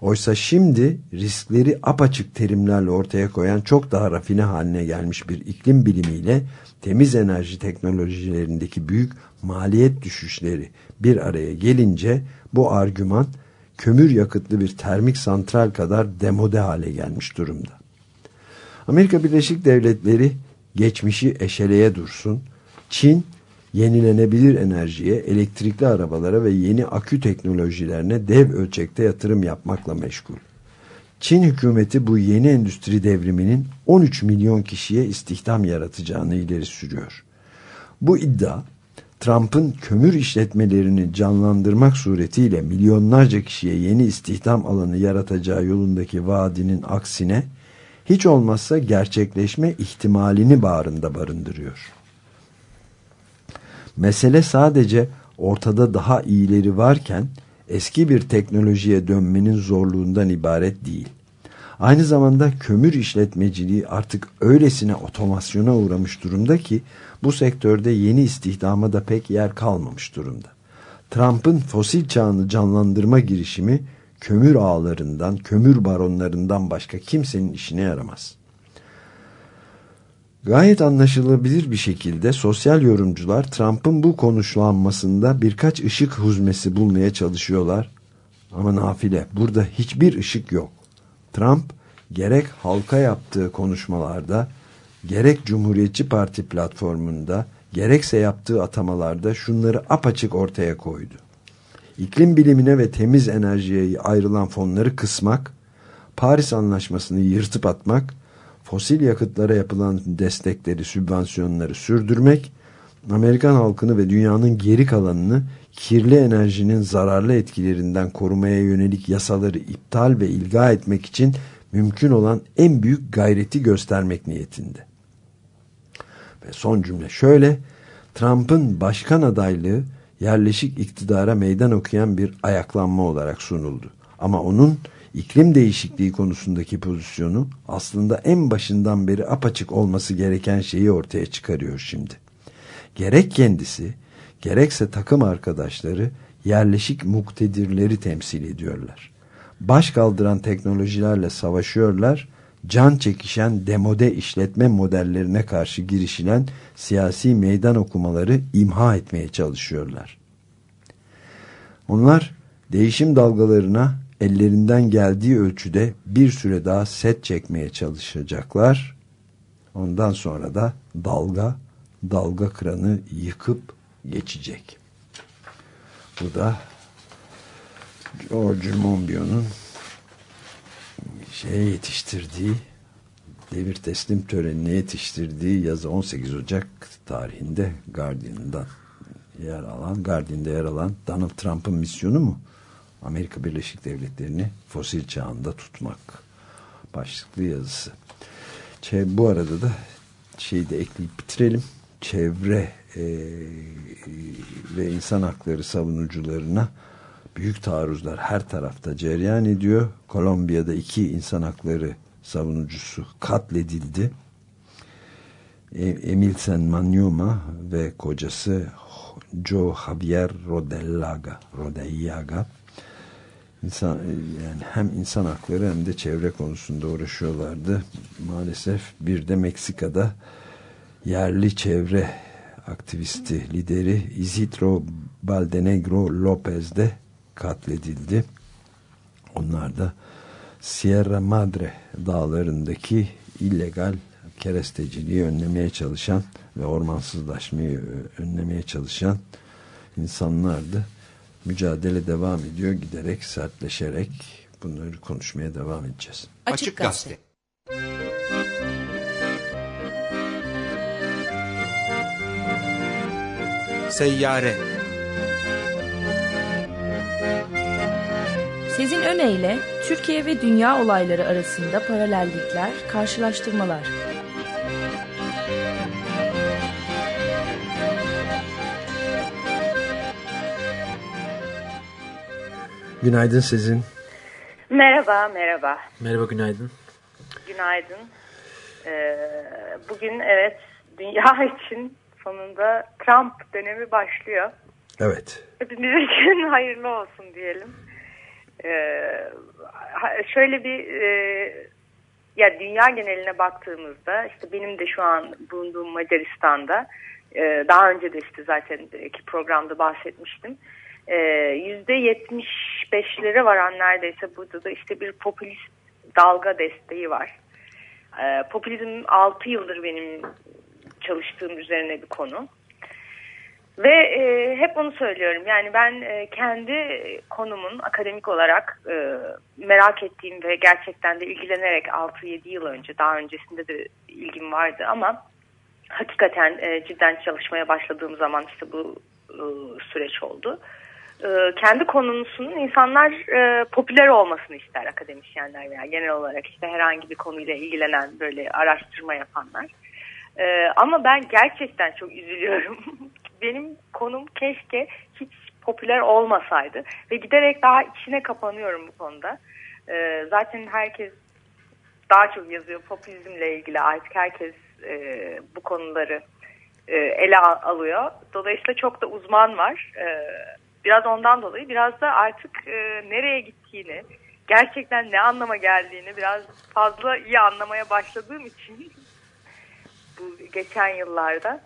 Oysa şimdi riskleri apaçık terimlerle ortaya koyan çok daha rafine haline gelmiş bir iklim bilimiyle temiz enerji teknolojilerindeki büyük maliyet düşüşleri bir araya gelince bu argüman kömür yakıtlı bir termik santral kadar demode hale gelmiş durumda. Amerika Birleşik Devletleri geçmişi eşeleye dursun, Çin yenilenebilir enerjiye, elektrikli arabalara ve yeni akü teknolojilerine dev ölçekte yatırım yapmakla meşgul. Çin hükümeti bu yeni endüstri devriminin 13 milyon kişiye istihdam yaratacağını ileri sürüyor. Bu iddia Trump'ın kömür işletmelerini canlandırmak suretiyle milyonlarca kişiye yeni istihdam alanı yaratacağı yolundaki vaadinin aksine hiç olmazsa gerçekleşme ihtimalini bağrında barındırıyor. Mesele sadece ortada daha iyileri varken eski bir teknolojiye dönmenin zorluğundan ibaret değil. Aynı zamanda kömür işletmeciliği artık öylesine otomasyona uğramış durumda ki bu sektörde yeni istihdama da pek yer kalmamış durumda. Trump'ın fosil çağını canlandırma girişimi kömür ağlarından, kömür baronlarından başka kimsenin işine yaramaz. Gayet anlaşılabilir bir şekilde sosyal yorumcular Trump'ın bu konuşlanmasında birkaç ışık huzmesi bulmaya çalışıyorlar. Ama nafile burada hiçbir ışık yok. Trump gerek halka yaptığı konuşmalarda gerek Cumhuriyetçi Parti platformunda gerekse yaptığı atamalarda şunları apaçık ortaya koydu. İklim bilimine ve temiz enerjiye ayrılan fonları kısmak, Paris Anlaşması'nı yırtıp atmak, fosil yakıtlara yapılan destekleri, sübvansiyonları sürdürmek, Amerikan halkını ve dünyanın geri kalanını kirli enerjinin zararlı etkilerinden korumaya yönelik yasaları iptal ve ilga etmek için mümkün olan en büyük gayreti göstermek niyetinde. Ve son cümle şöyle, Trump'ın başkan adaylığı yerleşik iktidara meydan okuyan bir ayaklanma olarak sunuldu. Ama onun iklim değişikliği konusundaki pozisyonu aslında en başından beri apaçık olması gereken şeyi ortaya çıkarıyor şimdi. Gerek kendisi, gerekse takım arkadaşları yerleşik muktedirleri temsil ediyorlar. Baş kaldıran teknolojilerle savaşıyorlar, can çekişen demode işletme modellerine karşı girişilen siyasi meydan okumaları imha etmeye çalışıyorlar. Onlar değişim dalgalarına ellerinden geldiği ölçüde bir süre daha set çekmeye çalışacaklar. Ondan sonra da dalga dalga kranı yıkıp geçecek. Bu da George Monbiot'un şeye yetiştirdiği devir teslim törenine yetiştirdiği yazı 18 Ocak tarihinde Guardian'dan yer alan, Guardian'da yer alan Donald Trump'ın misyonu mu? Amerika Birleşik Devletleri'ni fosil çağında tutmak başlıklı yazısı. Bu arada da şeyi de ekleyip bitirelim. Çevre e, ve insan hakları savunucularına büyük taarruzlar her tarafta cereyan ediyor. Kolombiya'da iki insan hakları savunucusu katledildi. E, Emilsen Manyuma ve kocası Joe Javier Rodellaga, Rodellaga insan, yani hem insan hakları hem de çevre konusunda uğraşıyorlardı. Maalesef bir de Meksika'da yerli çevre aktivisti lideri Isidro Baldenegro Lopez de katledildi. Onlar da Sierra Madre dağlarındaki illegal keresteciliği önlemeye çalışan ve ormansızlaşmayı önlemeye çalışan insanlardı. Mücadele devam ediyor giderek sertleşerek bunları konuşmaya devam edeceğiz. Açık Gazete Seyyare Sezin Öne Türkiye ve dünya olayları arasında paralellikler, karşılaştırmalar. Günaydın Sezin. Merhaba, merhaba. Merhaba, günaydın. Günaydın. Ee, bugün evet dünya için sonunda Trump dönemi başlıyor. Evet. Hepimiz için hayırlı olsun diyelim. Ee, şöyle bir e, ya dünya geneline baktığımızda işte benim de şu an bulunduğum Macaristan'da e, daha önce de işte zaten ki programda bahsetmiştim. E, yüzde yetmiş beşlere varan neredeyse burada da işte bir popülist dalga desteği var. E, popülizm 6 yıldır benim çalıştığım üzerine bir konu. Ve e, hep onu söylüyorum yani ben e, kendi konumun akademik olarak e, merak ettiğim ve gerçekten de ilgilenerek 6-7 yıl önce daha öncesinde de ilgim vardı ama hakikaten e, cidden çalışmaya başladığım zaman işte bu e, süreç oldu. E, kendi konusunun insanlar e, popüler olmasını ister akademisyenler veya genel olarak işte herhangi bir konuyla ilgilenen böyle araştırma yapanlar. E, ama ben gerçekten çok üzülüyorum. Benim konum keşke hiç popüler olmasaydı ve giderek daha içine kapanıyorum bu konuda. E, zaten herkes daha çok yazıyor popülizmle ilgili artık herkes e, bu konuları e, ele alıyor. Dolayısıyla çok da uzman var. E, biraz ondan dolayı biraz da artık e, nereye gittiğini, gerçekten ne anlama geldiğini biraz fazla iyi anlamaya başladığım için bu geçen yıllarda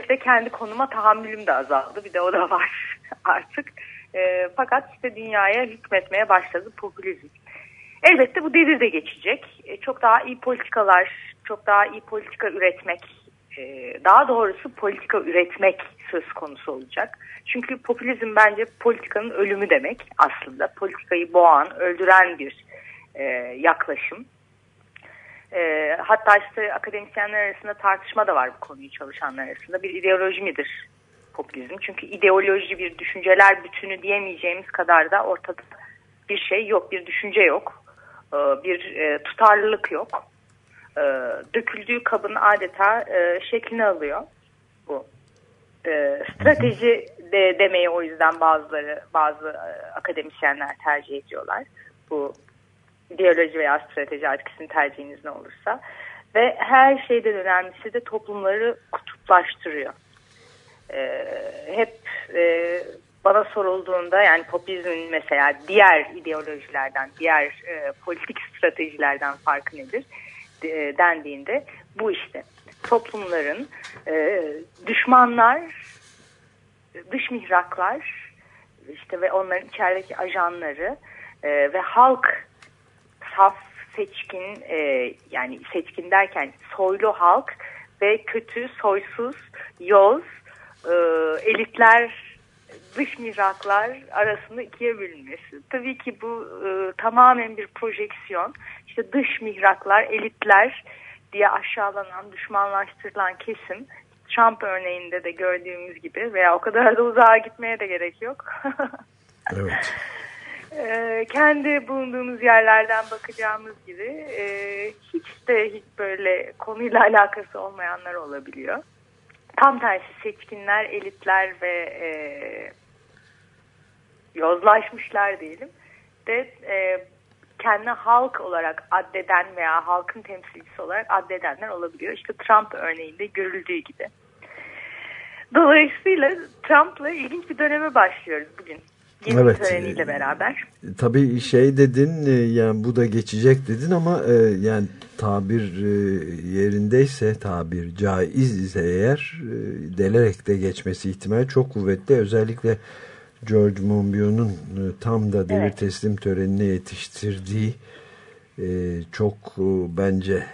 işte kendi konuma tahammülüm de azaldı. Bir de o da var artık. E, fakat işte dünyaya hükmetmeye başladı popülizm. Elbette bu devir de geçecek. E, çok daha iyi politikalar, çok daha iyi politika üretmek, e, daha doğrusu politika üretmek söz konusu olacak. Çünkü popülizm bence politikanın ölümü demek aslında. Politikayı boğan, öldüren bir e, yaklaşım. E, hatta işte akademisyenler arasında tartışma da var bu konuyu çalışanlar arasında. Bir ideoloji midir popülizm? Çünkü ideoloji bir düşünceler bütünü diyemeyeceğimiz kadar da ortada bir şey yok, bir düşünce yok, e, bir e, tutarlılık yok. E, döküldüğü kabın adeta e, şeklini alıyor bu. E, strateji de demeyi o yüzden bazıları, bazı e, akademisyenler tercih ediyorlar. Bu ideoloji veya strateji artık sizin tercihiniz ne olursa. Ve her şeyden önemlisi de toplumları kutuplaştırıyor. Ee, hep e, bana sorulduğunda yani popülizmin mesela diğer ideolojilerden, diğer e, politik stratejilerden farkı nedir e, dendiğinde bu işte toplumların e, düşmanlar, dış mihraklar işte ve onların içerideki ajanları e, ve halk saf, seçkin e, yani seçkin derken soylu halk ve kötü, soysuz, yoz, e, elitler, dış mihraklar arasında ikiye bölünmesi. Tabii ki bu e, tamamen bir projeksiyon. İşte dış mihraklar, elitler diye aşağılanan, düşmanlaştırılan kesim Trump örneğinde de gördüğümüz gibi veya o kadar da uzağa gitmeye de gerek yok. evet. Ee, kendi bulunduğumuz yerlerden bakacağımız gibi e, hiç de hiç böyle konuyla alakası olmayanlar olabiliyor. Tam tersi seçkinler, elitler ve e, yozlaşmışlar diyelim de e, kendi halk olarak addeden veya halkın temsilcisi olarak addedenler olabiliyor. İşte Trump örneğinde görüldüğü gibi. Dolayısıyla Trump'la ilginç bir döneme başlıyoruz bugün. Yeni evet. töreniyle beraber. Tabii şey dedin e, yani bu da geçecek dedin ama e, yani tabir e, yerindeyse tabir caiz ise eğer delerek de geçmesi ihtimali çok kuvvetli. Özellikle George Monbiot'un tam da devir evet. teslim törenine yetiştirdiği çok bence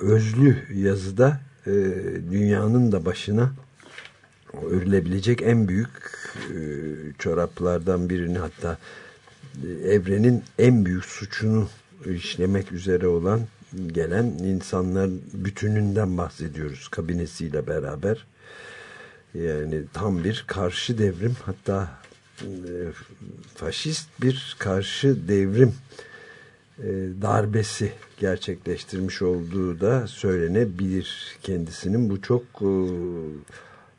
özlü yazıda dünyanın da başına örülebilecek en büyük e, çoraplardan birini hatta e, evrenin en büyük suçunu işlemek üzere olan gelen insanlar bütününden bahsediyoruz kabinesiyle beraber. Yani tam bir karşı devrim hatta e, faşist bir karşı devrim darbesi gerçekleştirmiş olduğu da söylenebilir kendisinin. Bu çok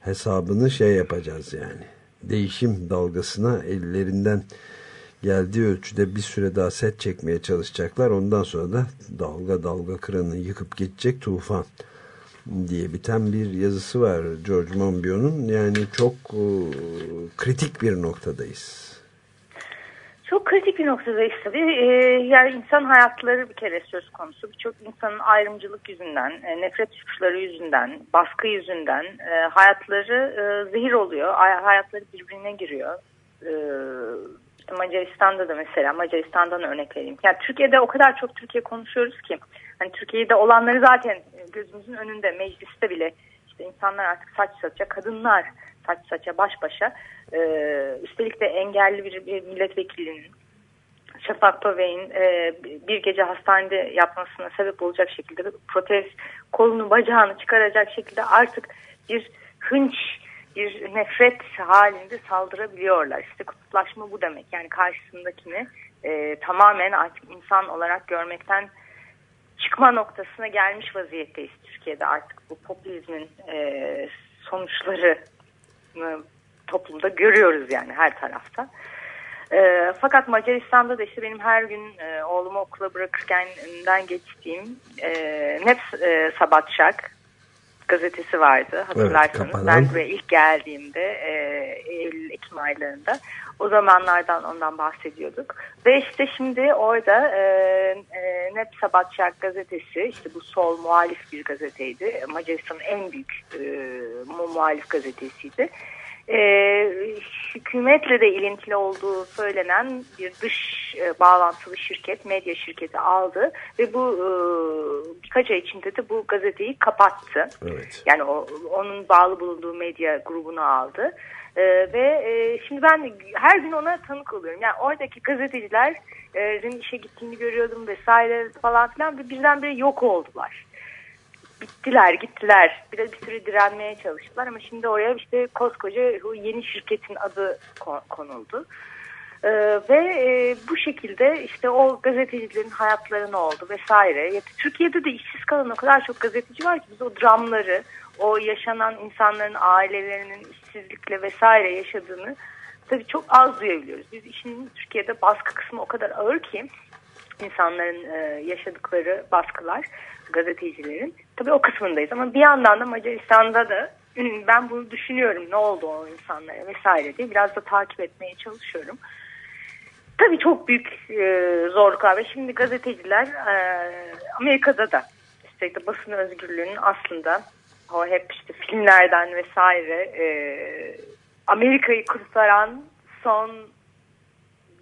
hesabını şey yapacağız yani. Değişim dalgasına ellerinden geldiği ölçüde bir süre daha set çekmeye çalışacaklar. Ondan sonra da dalga dalga kıranı yıkıp geçecek tufan diye biten bir yazısı var George Monbiot'un. Yani çok e, kritik bir noktadayız. Çok kritik bir noktadayız tabii. Ee, yani insan hayatları bir kere söz konusu. Birçok insanın ayrımcılık yüzünden, e, nefret suçları yüzünden, baskı yüzünden e, hayatları e, zehir oluyor. Hayatları birbirine giriyor. E, işte Macaristan'da da mesela Macaristan'dan örnek vereyim. Yani Türkiye'de o kadar çok Türkiye konuşuyoruz ki hani Türkiye'de olanları zaten gözümüzün önünde mecliste bile işte insanlar artık saç saça kadınlar saç saça baş başa e, üstelik de engelli bir, bir milletvekilinin Şafak Pavey'in e, bir gece hastanede yapmasına sebep olacak şekilde protez kolunu bacağını çıkaracak şekilde artık bir hınç bir nefret halinde saldırabiliyorlar. İşte kutuplaşma bu demek. Yani karşısındakini e, tamamen artık insan olarak görmekten çıkma noktasına gelmiş vaziyetteyiz Türkiye'de artık bu popülizmin e, sonuçları toplumda görüyoruz yani her tarafta. E, fakat Macaristan'da da işte benim her gün e, oğlumu okula bırakırken önünden geçtiğim e, Neps e, Sabatşak gazetesi vardı hatırlarsanız. Evet, ben buraya ilk geldiğimde e, Eylül-Ekim aylarında o zamanlardan ondan bahsediyorduk. Ve işte şimdi orada e, e, Nep Sabatçak gazetesi işte bu sol muhalif bir gazeteydi. Macaristan'ın en büyük e, muhalif gazetesiydi e, hükümetle de ilintili olduğu söylenen bir dış e, bağlantılı şirket, medya şirketi aldı ve bu e, birkaç ay içinde de bu gazeteyi kapattı. Evet. Yani o, onun bağlı bulunduğu medya grubunu aldı. E, ve e, şimdi ben her gün ona tanık oluyorum. Yani oradaki gazetecilerin işe gittiğini görüyordum vesaire falan filan ve birdenbire yok oldular bittiler gittiler. Biraz bir süre direnmeye çalıştılar ama şimdi oraya işte koskoca yeni şirketin adı konuldu. Ee, ve e, bu şekilde işte o gazetecilerin hayatları ne oldu vesaire. Ya, Türkiye'de de işsiz kalan o kadar çok gazeteci var ki biz o dramları, o yaşanan insanların ailelerinin işsizlikle vesaire yaşadığını tabii çok az duyabiliyoruz. Biz işin Türkiye'de baskı kısmı o kadar ağır ki insanların e, yaşadıkları baskılar gazetecilerin. Tabii o kısmındayız ama bir yandan da Macaristan'da da ben bunu düşünüyorum ne oldu o insanlara vesaire diye biraz da takip etmeye çalışıyorum. Tabii çok büyük e, zorluklar ve şimdi gazeteciler e, Amerika'da da işte basın özgürlüğünün aslında o hep işte filmlerden vesaire e, Amerika'yı kurtaran son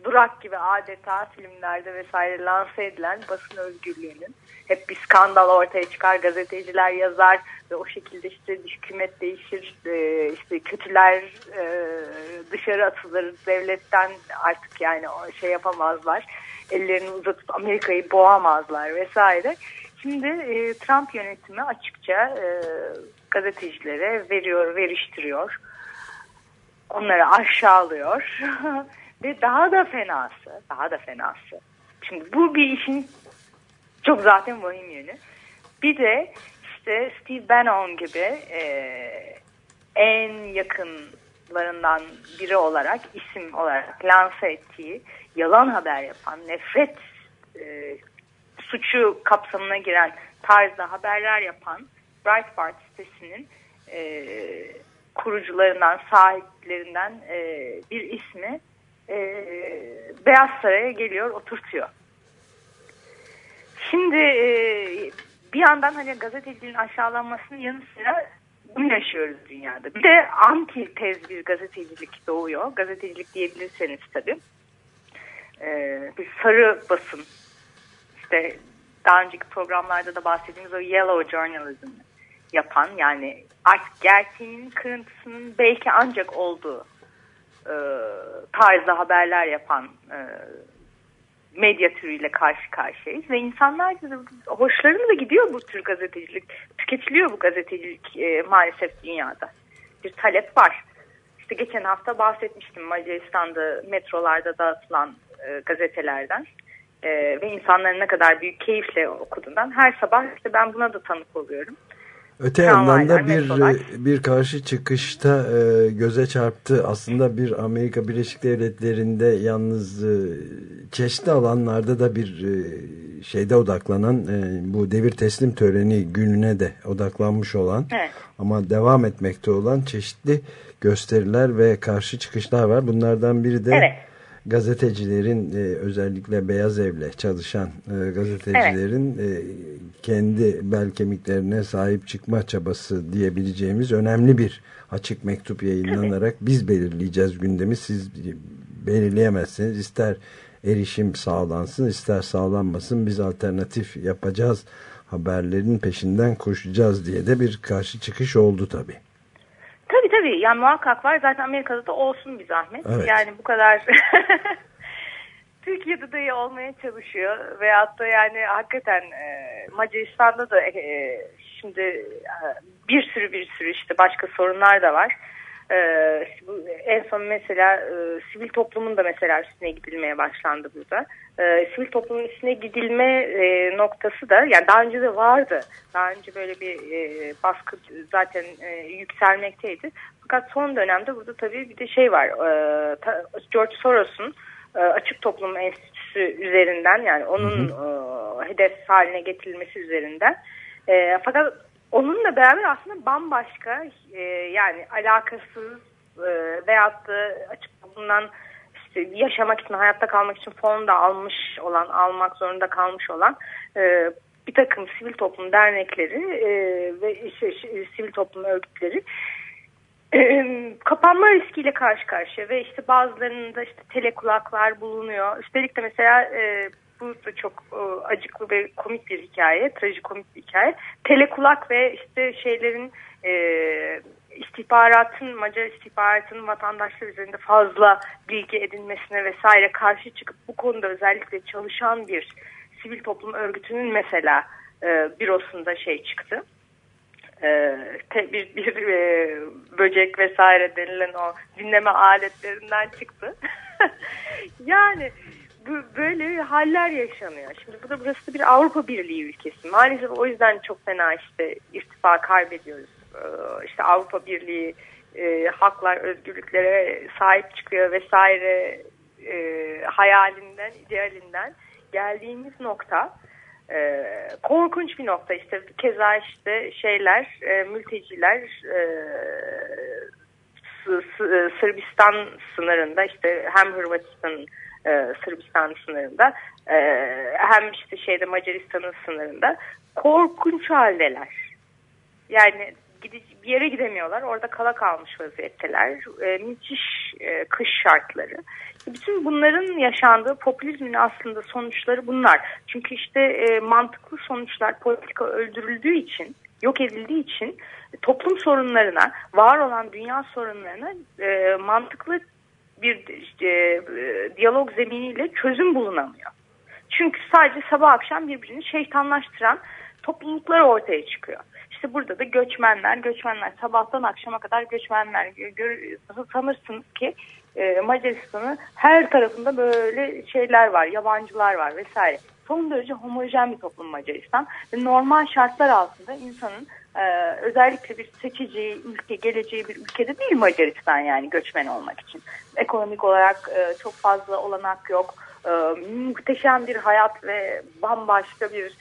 durak gibi adeta filmlerde vesaire lanse edilen basın özgürlüğünün hep bir skandal ortaya çıkar, gazeteciler yazar ve o şekilde işte hükümet değişir, e, işte kötüler e, dışarı atılır, devletten artık yani şey yapamazlar, ellerini uzatıp Amerika'yı boğamazlar vesaire. Şimdi e, Trump yönetimi açıkça gazetecilere veriyor, veriştiriyor. Onları aşağılıyor. Ve daha da fenası, daha da fenası. Şimdi bu bir işin çok zaten vahim yönü. Bir de işte Steve Bannon gibi e, en yakınlarından biri olarak isim olarak lanse ettiği yalan haber yapan, nefret e, suçu kapsamına giren tarzda haberler yapan Breitbart sitesinin e, kurucularından, sahiplerinden e, bir ismi e, Beyaz Saray'a geliyor, oturtuyor. Şimdi e, bir yandan hani gazeteciliğin aşağılanmasının yanı sıra bunu yaşıyoruz dünyada. Bir de anti tez bir gazetecilik doğuyor. Gazetecilik diyebilirseniz tabii. Ee, bir sarı basın. İşte daha önceki programlarda da bahsettiğimiz o yellow journalism yapan yani artık gerçeğin kırıntısının belki ancak olduğu e, tarzda haberler yapan e, medya türüyle karşı karşıyayız ve insanlar hoşlarına da gidiyor bu tür gazetecilik. Tüketiliyor bu gazetecilik e, maalesef dünyada. Bir talep var. işte geçen hafta bahsetmiştim Macaristan'da metrolarda dağıtılan e, gazetelerden e, ve insanların ne kadar büyük keyifle okuduğundan her sabah işte ben buna da tanık oluyorum. Öte yandan da bir metrolar. bir karşı çıkışta e, göze çarptı. Aslında bir Amerika Birleşik Devletleri'nde yalnız e, çeşitli alanlarda da bir e, şeyde odaklanan e, bu devir teslim töreni gününe de odaklanmış olan Evet. ama devam etmekte olan çeşitli gösteriler ve karşı çıkışlar var. Bunlardan biri de Evet. Gazetecilerin e, özellikle Beyaz Ev'le çalışan e, gazetecilerin e, kendi bel kemiklerine sahip çıkma çabası diyebileceğimiz önemli bir açık mektup yayınlanarak biz belirleyeceğiz gündemi. Siz belirleyemezsiniz ister erişim sağlansın ister sağlanmasın biz alternatif yapacağız haberlerin peşinden koşacağız diye de bir karşı çıkış oldu tabii. Tabii tabii yani muhakkak var zaten Amerika'da da olsun bir zahmet. Evet. Yani bu kadar Türkiye'de de iyi olmaya çalışıyor veyahut da yani hakikaten e, Macaristan'da da e, şimdi e, bir sürü bir sürü işte başka sorunlar da var. E, işte bu en son mesela e, sivil toplumun da mesela üstüne gidilmeye başlandı burada. E, sivil toplumun üstüne gidilme e, noktası da yani daha önce de vardı. Daha önce böyle bir e, baskı zaten e, yükselmekteydi. Fakat son dönemde burada tabii bir de şey var. E, ta- George Soros'un e, Açık Toplum Enstitüsü üzerinden yani onun e, hedef haline getirilmesi üzerinden. E, fakat onunla beraber aslında bambaşka e, yani alakasız e, veyahut da açık toplumdan işte yaşamak için, hayatta kalmak için fon da almış olan, almak zorunda kalmış olan e, bir takım sivil toplum dernekleri e, ve işte, şey, sivil toplum örgütleri e, kapanma riskiyle karşı karşıya ve işte bazılarında işte telekulaklar bulunuyor. Üstelik de mesela e, bu da çok e, acıklı ve komik bir hikaye, trajikomik bir hikaye. Telekulak ve işte şeylerin e, istihbaratın, Macar istihbaratının vatandaşlar üzerinde fazla bilgi edinmesine vesaire karşı çıkıp bu konuda özellikle çalışan bir sivil toplum örgütünün mesela e, bürosunda şey çıktı. E, bir, bir e, böcek vesaire denilen o dinleme aletlerinden çıktı. yani böyle haller yaşanıyor. Şimdi bu da burası da bir Avrupa Birliği ülkesi. Maalesef o yüzden çok fena işte irtifa kaybediyoruz. Ee, işte Avrupa Birliği e, haklar, özgürlüklere sahip çıkıyor vesaire e, hayalinden, idealinden geldiğimiz nokta e, korkunç bir nokta işte keza işte şeyler e, mülteciler e, Sırbistan sınırında işte hem Hırvatistan'ın e, Sırbistan sınırında e, hem işte şeyde Macaristan'ın sınırında korkunç haldeler. Yani bir yere gidemiyorlar. Orada kala kalmış vaziyetteler. E, müthiş e, kış şartları. Bütün bunların yaşandığı popülizmin aslında sonuçları bunlar. Çünkü işte e, mantıklı sonuçlar politika öldürüldüğü için, yok edildiği için toplum sorunlarına, var olan dünya sorunlarına e, mantıklı bir e, diyalog zeminiyle çözüm bulunamıyor. Çünkü sadece sabah akşam birbirini şeytanlaştıran topluluklar ortaya çıkıyor. İşte burada da göçmenler, göçmenler sabahtan akşama kadar göçmenler gör, sanırsınız ki e, Macaristan'ın her tarafında böyle şeyler var, yabancılar var vesaire. Son derece homojen bir toplum Macaristan ve normal şartlar altında insanın e, özellikle bir seçeceği ülke, geleceği bir ülkede değil Macaristan yani göçmen olmak için. Ekonomik olarak e, çok fazla olanak yok. E, muhteşem bir hayat ve bambaşka bir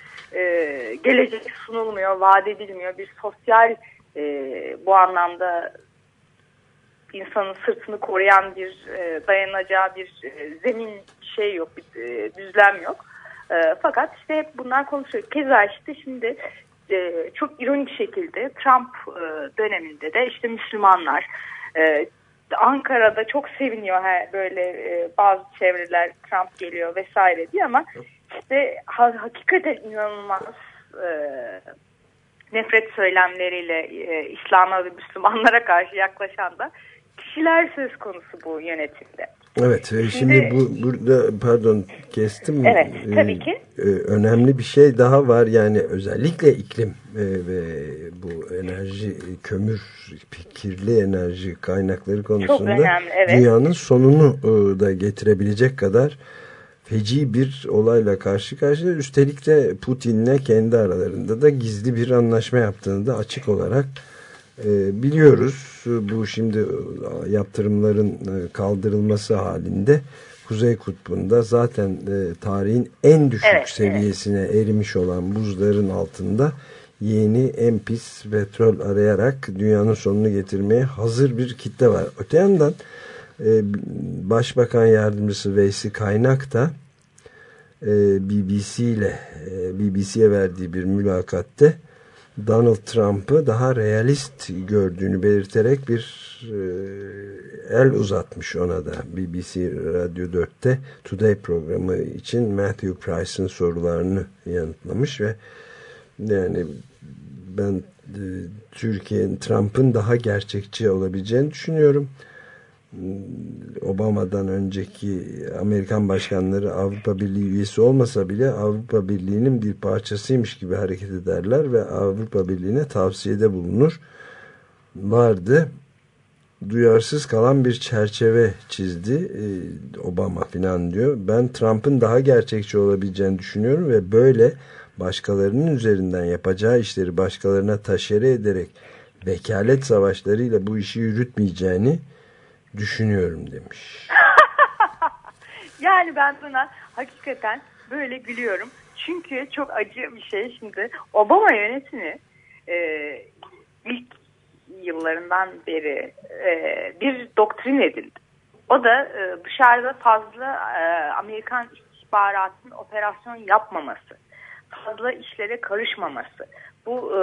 gelecek sunulmuyor, vaat edilmiyor. Bir sosyal bu anlamda insanın sırtını koruyan bir dayanacağı bir zemin şey yok, bir düzlem yok. Fakat işte hep bunlar konuşuyor. Keza işte şimdi e, çok ironik şekilde Trump e, döneminde de işte Müslümanlar e, Ankara'da çok seviniyor he, böyle e, bazı çevreler Trump geliyor vesaire diye ama işte ha, hakikaten inanılmaz e, nefret söylemleriyle e, İslam'a ve Müslümanlara karşı yaklaşan da kişiler söz konusu bu yönetimde. Evet e, şimdi, şimdi bu burada pardon kestim. Evet tabii ki. Ee, önemli bir şey daha var yani özellikle iklim e, ve bu enerji kömür kirli enerji kaynakları konusunda önemli, evet. dünyanın sonunu e, da getirebilecek kadar feci bir olayla karşı karşıya üstelik de Putin'le kendi aralarında da gizli bir anlaşma yaptığını da açık olarak e, biliyoruz. Bu şimdi yaptırımların e, kaldırılması halinde Kuzey Kutbu'nda zaten e, tarihin en düşük evet, seviyesine evet. erimiş olan buzların altında yeni en pis petrol arayarak dünyanın sonunu getirmeye hazır bir kitle var. Öte yandan e, Başbakan Yardımcısı Veysi Kaynak da e, BBC ile e, BBC'ye verdiği bir mülakatte Donald Trump'ı daha realist gördüğünü belirterek bir e, el uzatmış ona da BBC Radyo 4'te Today programı için Matthew Price'ın sorularını yanıtlamış ve yani ben e, Türkiye Trump'ın daha gerçekçi olabileceğini düşünüyorum. Obama'dan önceki Amerikan başkanları Avrupa Birliği üyesi olmasa bile Avrupa Birliği'nin bir parçasıymış gibi hareket ederler ve Avrupa Birliği'ne tavsiyede bulunur. Vardı. Duyarsız kalan bir çerçeve çizdi e, Obama filan diyor. Ben Trump'ın daha gerçekçi olabileceğini düşünüyorum ve böyle başkalarının üzerinden yapacağı işleri başkalarına taşere ederek vekalet savaşlarıyla bu işi yürütmeyeceğini düşünüyorum demiş. yani ben buna hakikaten böyle gülüyorum. Çünkü çok acı bir şey şimdi. Obama yönetimi e, ilk yıllarından beri e, bir doktrin edildi. O da e, dışarıda fazla e, Amerikan istihbaratının operasyon yapmaması, fazla işlere karışmaması, bu e,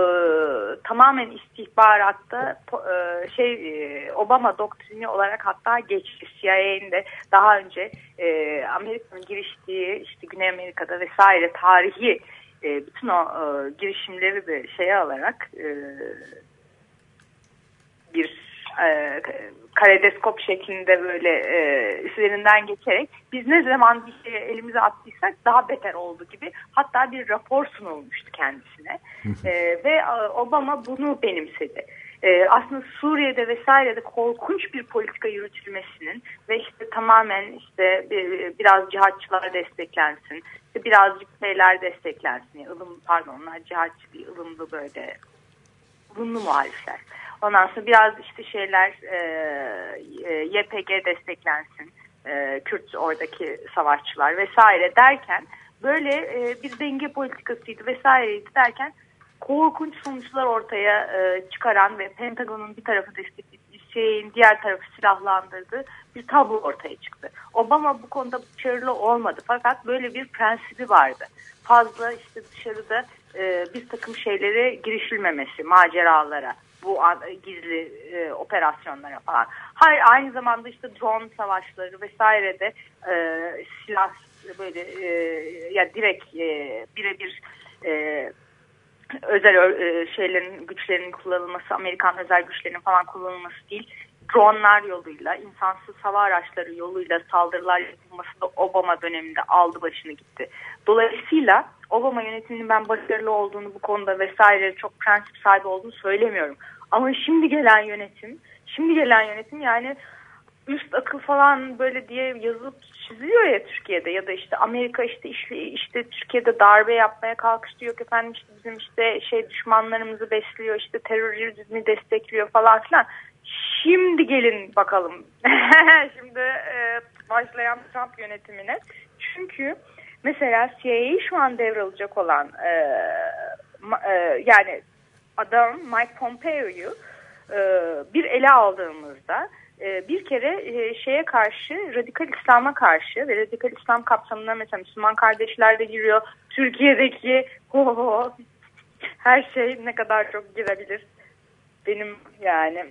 tamamen istihbaratta e, şey e, Obama doktrini olarak hatta geçti. CIA'nin de daha önce e, Amerika'nın giriştiği işte Güney Amerika'da vesaire tarihi e, bütün o e, girişimleri de şeye alarak e, bir e, karedeskop şeklinde böyle e, üzerinden geçerek biz ne zaman bir şeye elimize attıysak daha beter oldu gibi hatta bir rapor sunulmuştu kendisine. E, ve e, Obama bunu benimsedi. E, aslında Suriye'de vesairede korkunç bir politika yürütülmesinin ve işte tamamen işte e, biraz cihatçılar desteklensin, işte birazcık şeyler desteklensin, yani ılım, pardon onlar cihatçı değil, ılımlı böyle ılımlı muhalifler Ondan sonra biraz işte şeyler e, e, YPG desteklensin. E, Kürt oradaki savaşçılar vesaire derken böyle e, bir denge politikasıydı vesaireydi derken korkunç sonuçlar ortaya e, çıkaran ve Pentagon'un bir tarafı desteklediği şeyin diğer tarafı silahlandırdığı bir tablo ortaya çıktı. Obama bu konuda başarılı olmadı fakat böyle bir prensibi vardı. Fazla işte dışarıda e, bir takım şeylere girişilmemesi, maceralara bu gizli e, operasyonlara falan. Hayır aynı zamanda işte drone savaşları vesaire de e, silah böyle e, ya direkt e, birebir e, özel e, şeylerin güçlerinin kullanılması, Amerikan özel güçlerinin falan kullanılması değil dronlar yoluyla, insansız hava araçları yoluyla saldırılar yapılması da Obama döneminde aldı başını gitti. Dolayısıyla Obama yönetiminin ben başarılı olduğunu bu konuda vesaire çok prensip sahibi olduğunu söylemiyorum. Ama şimdi gelen yönetim, şimdi gelen yönetim yani üst akıl falan böyle diye yazıp çiziliyor ya Türkiye'de ya da işte Amerika işte işte, işte Türkiye'de darbe yapmaya kalkıştı yok efendim işte bizim işte şey düşmanlarımızı besliyor işte terörizmi destekliyor falan filan. Şimdi gelin bakalım. Şimdi e, başlayan Trump yönetimine. Çünkü mesela CIA şu an devralacak olan e, e, yani adam Mike Pompeo'yu e, bir ele aldığımızda e, bir kere e, şeye karşı radikal İslam'a karşı ve radikal İslam kapsamında mesela Müslüman kardeşler de giriyor. Türkiye'deki ho, ho, her şey ne kadar çok girebilir. Benim yani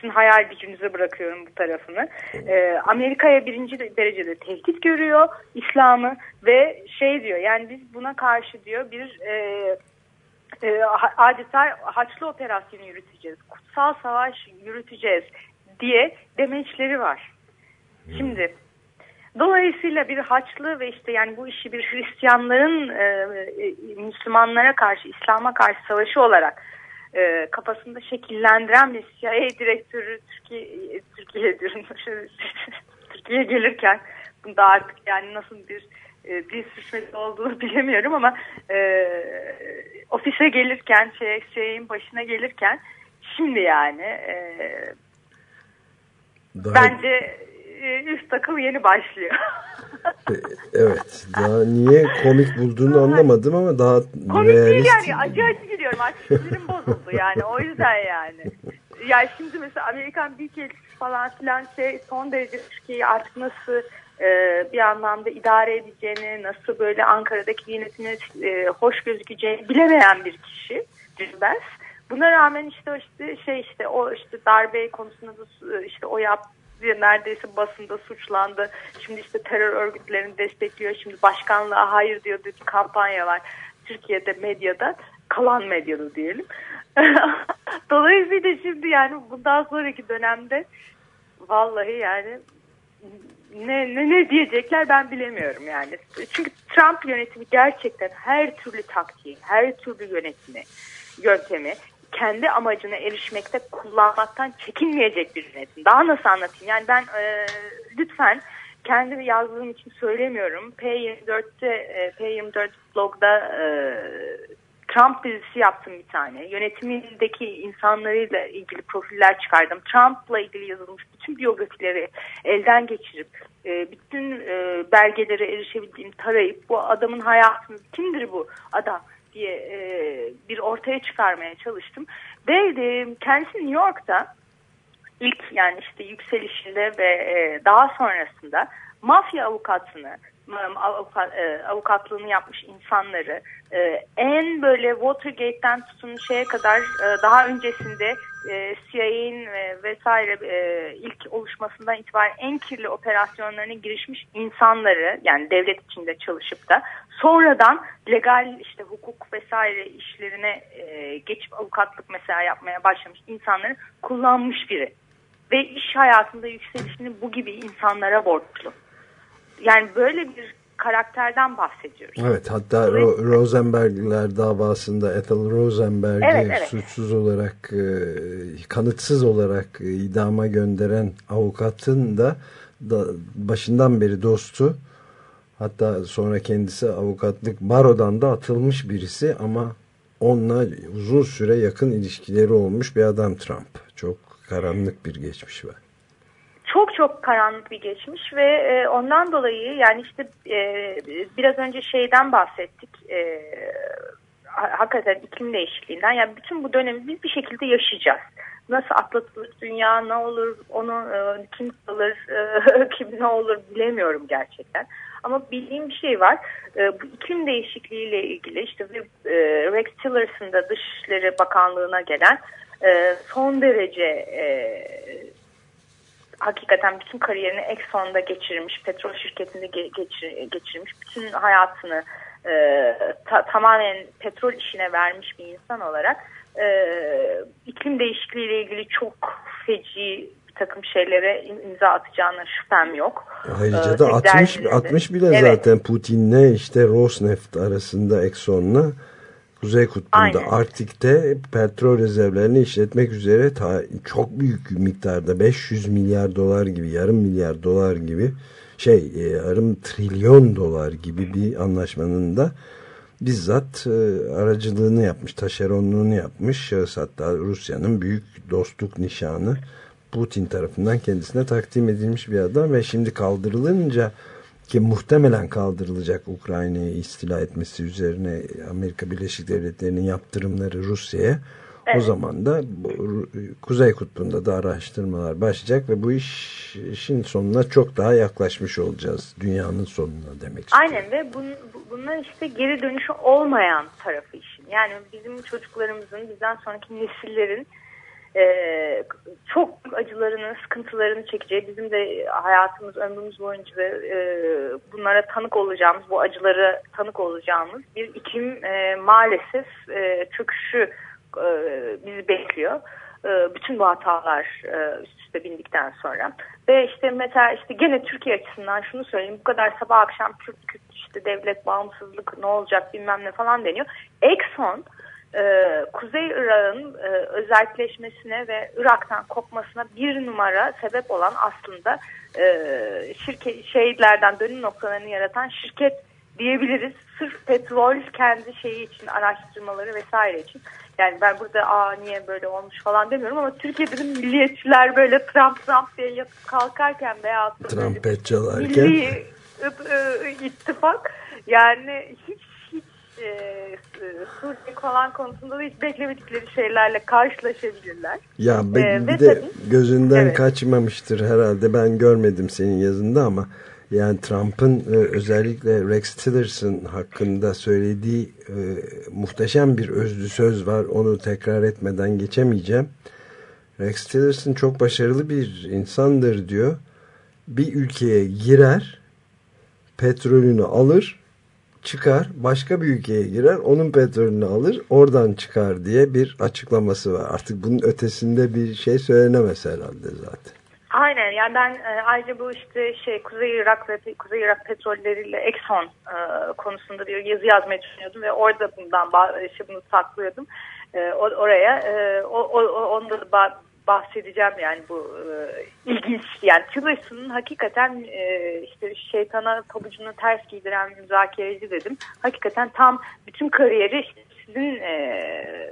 sizin hayal gücünüze bırakıyorum bu tarafını. E, Amerika'ya birinci derecede tehdit görüyor İslam'ı ve şey diyor yani biz buna karşı diyor bir e, e, adeta Haçlı operasyonu yürüteceğiz, kutsal savaş yürüteceğiz diye demeçleri var. Şimdi dolayısıyla bir haçlı ve işte yani bu işi bir Hristiyanların e, e, Müslümanlara karşı İslam'a karşı savaşı olarak e, kafasında şekillendiren bir CIA direktörü Türkiye Türkiye diyorum Türkiye gelirken bunda artık yani nasıl bir e, dil sürçmesi olduğunu bilemiyorum ama e, ofise gelirken şey, şeyin başına gelirken şimdi yani e, Daha, bence üst takım yeni başlıyor. E, evet. Daha niye komik bulduğunu anlamadım ama daha Komik değil realist. yani acı acı gülüyorum artık sinirim bozuldu yani o yüzden yani. Yani şimdi mesela Amerikan Büyükelçisi falan filan şey son derece Türkiye'yi artık nasıl e, bir anlamda idare edeceğini, nasıl böyle Ankara'daki yönetimi e, hoş gözükeceğini bilemeyen bir kişi Dilbers. Buna rağmen işte işte şey işte o işte darbe konusunda da işte o yaptı neredeyse basında suçlandı. Şimdi işte terör örgütlerini destekliyor. Şimdi başkanlığa hayır diyor bir kampanya var. Türkiye'de medyada kalan medyada diyelim. Dolayısıyla şimdi yani bundan sonraki dönemde vallahi yani ne, ne, ne diyecekler ben bilemiyorum yani. Çünkü Trump yönetimi gerçekten her türlü taktiği, her türlü yönetimi, yöntemi kendi amacına erişmekte kullanmaktan çekinmeyecek bir yönetim. Daha nasıl anlatayım? Yani ben e, lütfen kendi yazdığım için söylemiyorum. P24'te e, P24 blogda e, Trump dizisi yaptım bir tane. Yönetimindeki insanlarıyla ilgili profiller çıkardım. Trump'la ilgili yazılmış bütün biyografileri elden geçirip e, bütün e, belgelere erişebildiğim tarayıp bu adamın hayatını kimdir bu adam diye e, bir ortaya çıkarmaya çalıştım. Ve e, kendisi New York'ta ilk yani işte yükselişinde ve e, daha sonrasında mafya avukatını avukat, e, avukatlığını yapmış insanları e, en böyle Watergate'den tutun şeye kadar daha öncesinde e, CIA'nin e, vesaire ilk oluşmasından itibaren en kirli operasyonlarına girişmiş insanları yani devlet içinde çalışıp da sonradan legal işte hukuk vesaire işlerine e, geçip avukatlık mesela yapmaya başlamış insanları kullanmış biri ve iş hayatında yükselişini bu gibi insanlara borçlu. Yani böyle bir karakterden bahsediyoruz. Evet hatta Ro Rosenberg'ler davasında Ethel Rosenberg'i Evet, evet. suçsuz olarak e, kanıtsız olarak e, idama gönderen avukatın da, da başından beri dostu hatta sonra kendisi avukatlık barodan da atılmış birisi ama onunla uzun süre yakın ilişkileri olmuş bir adam Trump. Çok karanlık bir geçmiş var. çok çok karanlık bir geçmiş ve e, ondan dolayı yani işte e, biraz önce şeyden bahsettik e, ha- hakikaten iklim değişikliğinden yani bütün bu dönemi biz bir şekilde yaşayacağız. Nasıl atlatılır dünya ne olur onu e, kim alır e, kim ne olur bilemiyorum gerçekten. Ama bildiğim bir şey var. E, bu iklim değişikliğiyle ilgili işte e, Rex Tillerson da Dışişleri Bakanlığı'na gelen e, son derece e, hakikaten bütün kariyerini Exxon'da geçirmiş, petrol şirketinde ge- geçir- geçirmiş, bütün hayatını e, ta- tamamen petrol işine vermiş bir insan olarak e, iklim değişikliği ile ilgili çok feci bir takım şeylere im- imza atacağına şüphem yok. Ayrıca Ee, da tek 60 derdileri de- 60 bile Evet. zaten Putin'le işte Rosneft arasında Exxon'la Kuzey Kutbu'nda Aynen. Arktik'te petrol rezervlerini işletmek üzere ta, çok büyük miktarda 500 milyar dolar gibi yarım milyar dolar gibi şey e, yarım trilyon dolar gibi bir anlaşmanın da bizzat e, aracılığını yapmış, taşeronluğunu yapmış. Şahıs hatta Rusya'nın büyük dostluk nişanı Putin tarafından kendisine takdim edilmiş bir adam ve şimdi kaldırılınca ki muhtemelen kaldırılacak Ukrayna'yı istila etmesi üzerine Amerika Birleşik Devletleri'nin yaptırımları Rusya'ya o Evet. zaman da bu, Kuzey Kutbu'nda da araştırmalar başlayacak ve bu iş, işin sonuna çok daha yaklaşmış olacağız. Dünyanın sonuna demek istiyorum. Aynen ve bun, bu- bunlar işte geri dönüşü olmayan tarafı işin. Yani bizim çocuklarımızın, bizden sonraki nesillerin e, çok acılarını, sıkıntılarını çekeceği, bizim de hayatımız, ömrümüz boyunca e, bunlara tanık olacağımız, bu acılara tanık olacağımız bir iklim e, maalesef e, çöküşü bizi bekliyor. e, bütün bu hatalar e, üst üste bindikten sonra ve işte mesela işte gene Türkiye açısından şunu söyleyeyim bu kadar sabah akşam Kürt Kürt işte devlet bağımsızlık ne olacak bilmem ne falan deniyor. Exxon e, Kuzey Irak'ın e, özelleşmesine ve Irak'tan kopmasına bir numara sebep olan aslında e, şirket şehitlerden dönüm noktalarını yaratan şirket diyebiliriz. Sırf petrol kendi şeyi için araştırmaları vesaire için. Yani ben burada aa niye böyle olmuş falan demiyorum ama Türkiye'de de milliyetçiler böyle Trump Trump diye yatıp kalkarken veya Trumpet çalarken milli ittifak yani hiç hiç e, Suriye falan konusunda da hiç beklemedikleri şeylerle karşılaşabilirler. Ya be, Ee, bir de tabii- gözünden Evet. kaçmamıştır herhalde. Ben görmedim senin yazında ama yani Trump'ın e, özellikle Rex Tillerson hakkında söylediği e, muhteşem bir özlü söz var. Onu tekrar etmeden geçemeyeceğim. Rex Tillerson çok başarılı bir insandır diyor. Bir ülkeye girer, petrolünü alır, çıkar, başka bir ülkeye girer, onun petrolünü alır, oradan çıkar diye bir açıklaması var. Artık bunun ötesinde bir şey söylenemez herhalde zaten. Aynen yani ben e, ayrıca bu işte şey Kuzey Irak ve Kuzey Irak petrolleriyle Exxon e, konusunda bir yazı yazmayı düşünüyordum ve orada bundan işte bunu saklıyordum. E, or- oraya e, o, o, onda da ba- bahsedeceğim yani bu e, ilginç yani Tillerson'un hakikaten e, işte şeytana pabucunu ters giydiren müzakereci dedim. Hakikaten tam bütün kariyeri işte sizin e,